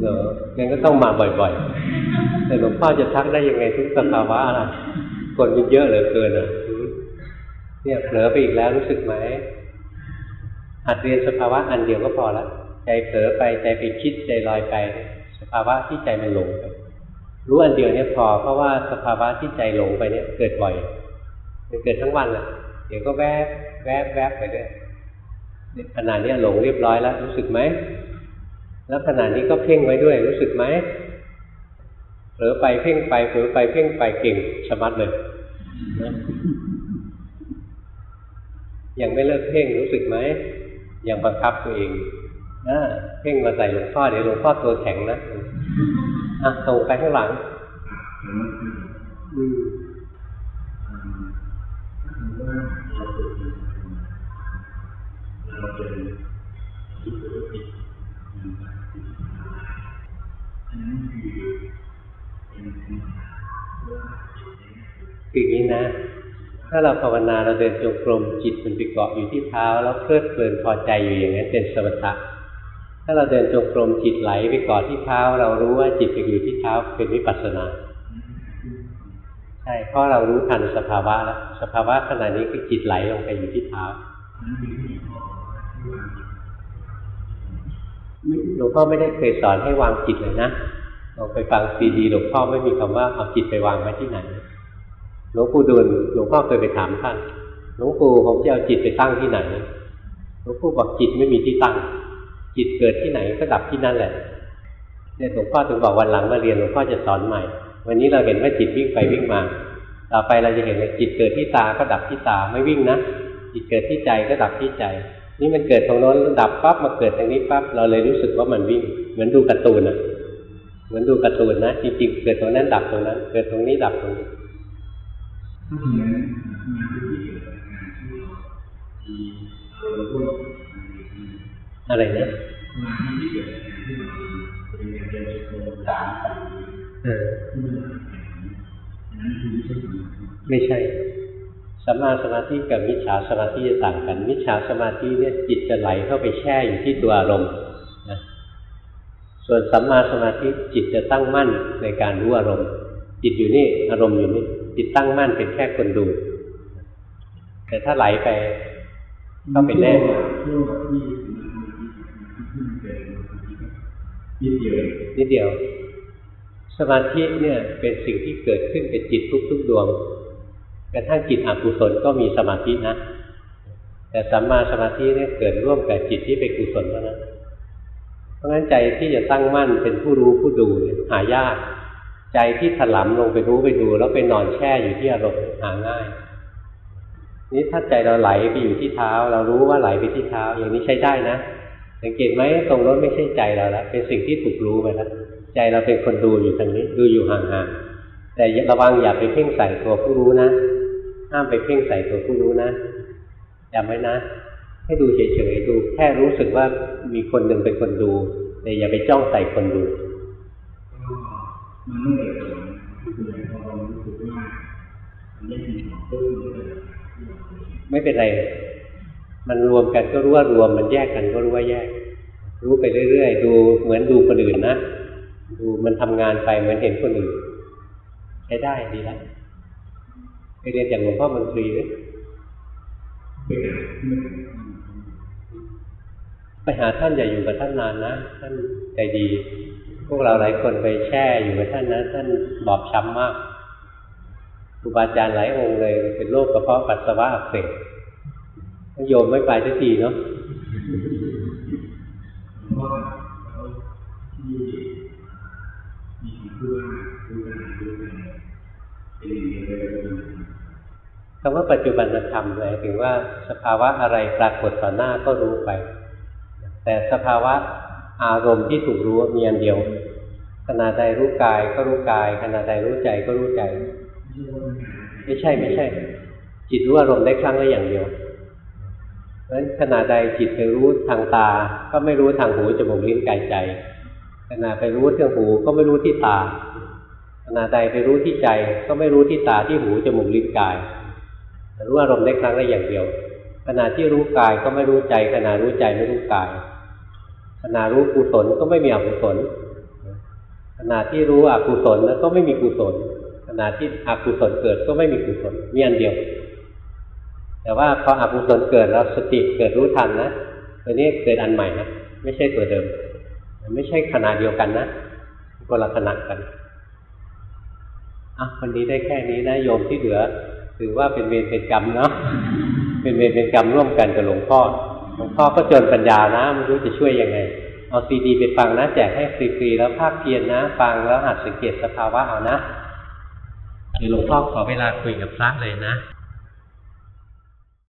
เหรองั้นก็ต้องมาบ่อยๆ แต่หลวงพ่อจะทักได้ยังไงทุกสภาวะอะไรคนมันเยอะเหลือเกินอะเนี่ยเผลอไปอีกแล้วรู้สึกไหมหัดเรียนสภาวะอันเดียวก็พอละใจเผลอไปใจไปคิดใจลอยไป สภาวะที่ใจมันหลงไปรู้อันเดียวเนี่ยพอเพราะว่าสภาวะที่ใจหลงไปเนี่ยเกิดบ่อยมันเกิดทั้งวันแหละ เดี๋ยวก็แวบแวบแวบไปเรื่อยขนาดเนี้หลงเรียบร้อยแล้ว รู้สึกไหม แล้วขณะนี้ก็เพ่งไว้ด้วย รู้สึกไหมเผลอไปเพ่งไปเผลอไปเพ่งไปเก่งชมัดเลยยังไม่เลิกเพ่งรู้สึกไหมยังบังคับตัวเองนะเพ่งมาใส่หลวงพ่อเดี๋ยวหลวงพ่อตัวแข็งนะอะตรงไปข้างหลัง อืม เราเป็นสุขภิตอันนั้นคือเป็นธรรมดาว่าคืออย่างนี้นะ ถ้าเราภาวนาเราเดินจงกรมจิตมันไปเกาะอยู่ที่เท้า แล้วเพลิดเพลินพอใจอยู่อย่างนั้นเป็นสมถะถ้าเราเดินจงกรมจิตไหลไปเกาะที่เท้า เรารู้ว่าจิตไปอยู่ที่เท้าเป็นวิปัสสนา ใช่เพราะเรารู้ทันสภาวะแล้วสภาวะขณะนี้คือจิตไหลลงไปอยู่ที่เท้าหลวงพ่อไม่ได้เคยสอนให้วางจิตเลยนะลองไปฟังซีดีหลวงพ่อไม่มีคำว่าเอาจิตไปวางไว้ที่ไหนหลวงปู่ดูลหลวงพ่อเคยไปถามท่านหลวงปู่ผมจะเอาจิตไปตั้งที่ไหนหลวงปู่บอกจิตไม่มีที่ตั้ง จิตเกิดที่ไหนก็ดับที่นั่นแหละเนี่ยหลวงพ่อถึงบอกวันหลังมาเรียนหลวงพ่อจะสอนใหม่ วันนี้เราเห็นว่าจิตวิ่งไปวิ่งมา ต่อไปเราจะเห็นเลยจิตเกิดที่ตาก็ดับที่ตาไม่วิ่งนะ จิตเกิดที่ใจก็ดับที่ใจ นี่มันเกิดตรงโน้นดับปั๊บมาเกิดตรงนี้ปั๊บเราเลยรู้สึกว่ามันวิ่ง เหมือนดูการ์ตูนอะ เหมือนดูการ์ตูนนะจริงๆเกิดตรงนั้นดับตรงนั้น เกิดตรงนี้ดับตรงนี้ถ้าฉะนั้นงานที่เกิดงานที่เราที่เราพูดอะไรนะงานที่เกิดงานที่เราเป็นงานเดินจงกรมสาม เออไม่ใช่สัมมาสมาธิกับมิจฉาสมาธิจะต่างกัน มิจฉาสมาธิเนี่ยจิตจะไหลเข้าไปแช่อยู่ที่ตัวอารมณ์นะส่วนสัมมาสมาธิจิตจะตั้งมั่นในการรู้อารมณ์ จิตอยู่นี่อารมณ์อยู่นี่จิตตั้งมั่นเป็นแค่คนดู แต่ถ้าไหลไปเข้าไปแน่ช่วงที่สมาธิที่มันเกินิดเดียวนิดเดียว สมาธิเนี่ยเป็นสิ่งที่เกิดขึ้นกับจิตทุกๆดวงกระทั่งจิตอกุศลก็มีสมาธินะ แต่สัมมาสมาธิเนี่ยเกิดร่วมกับจิตที่เป็นกุศลเท่านั้นเพราะงั้นใจที่จะตั้งมั่นเป็นผู้รู้ผู้ดูหายาก ใจที่ถลำลงไปรู้ไปดู แล้วไปนอนแช่อยู่ที่อารมณ์หาง่าย นี่ถ้าใจเราไหลไปอยู่ที่เท้า เรารู้ว่าไหลไปที่เท้า อย่างนี้ใช้ได้นะสังเกตไหมตรงนั้นไม่ใช่ใจเราแล้วเป็นสิ่งที่ถูกรู้ไปแล้ว ใจเราเป็นคนดูอยู่ทางนี้ ดูอยู่ห่างๆแต่ระวังอย่าไปเพ่งใส่ตัวผู้รู้นะห้ามไปเพ่งใส่ตัวผู้รู้นะจำไว้นะ ให้ดูเฉยๆดู แค่รู้สึกว่ามีคนหนึ่งเป็นคนดูแต่อย่าไปจ้องใส่คนดูมันไม่เกิดผลคือพอเรารู้สึกว่ามันได้ยินของต้นมันก็เลยไม่เป็นไร มันรวมกันก็รู้ว่ารวม มันแยกกันก็รู้ว่าแยก รู้ไปเรื่อยๆ ดูเหมือนดูคนอื่นนะ ดูมันทำงานไปเหมือนเห็นคนอื่นใช้ได้ดีแล้วไปเรียนจากหลวงพ่อมนตรีเลยไปเกิดเมื่อไปหาท่านอย่าอยู่กับท่านนานนะ ท่านใจดี พวกเราหลายคนไปแช่อยู่กับท่านนะท่านบอบช้ำมากครูบาอาจารย์หลายองค์เลย เป็นโรคกระเพาะปัสสาวะอักเสบโยมไม่ไปสักทีเนาะ คำว่าปัจจุบันธรรมหมายถึงว่าสภาวะอะไรปรากฏต่อหน้าก็รู้ไป แต่สภาวะอารมณ์ที่ถูกรู้มีอันเดียวขณะใดรู้กายก็รู้กายขณะใดรู้ใจก็รู้ใจ ไม่ใช่ไม่ใช่ จิตรู้อารมณ์ได้ครั้งละอย่างเดียวเพราะฉะนั้นขณะใดจิตไปรู้ทางตา ก็ไม่รู้ทางหูจมูกลิ้นกายใจ ขณะไปรู้ที่หูก็ไม่รู้ที่ตา ขณะใดไปรู้ที่ใจ ก็ไม่รู้ที่ตาที่หูจมูกลิ้นกาย รู้อารมณ์ได้ครั้งละอย่างเดียว ขณะที่รู้กายก็ไม่รู้ใจ ขณะรู้ใจไม่รู้กาย ขณะรู้กุศลก็ไม่มีอกุศล ขณะที่รู้อกุศลแล้วก็ไม่มีกุศล ขณะที่อกุศลเกิดก็ไม่มีกุศลมีอันเดียว แต่ว่าพออกุศลเกิดแล้วสติเกิดรู้ทันนะตัวนี้เกิดอันใหม่นะไม่ใช่ตัวเดิม ไม่ใช่ขนาดเดียวกันนะคนละขนาดกันอะวันนี้ได้แค่นี้นะโยมที่เหลือ ถือว่าเป็นเวรเป็นกรรมเนาะเป็นเวรเป็นกรรมร่วมกันกับหลวงพ่อหลวงพ่อก็จนปัญญานะไม่รู้จะช่วยยังไง เอาซีดีไปฟังนะแจกให้ฟรีๆแล้วภาคเพียรนะ ฟังแล้วหัดสังเกตสภาวะเอานะเดี๋ยวหลวงพ่อขอเวลาคุยกับพระเลยนะ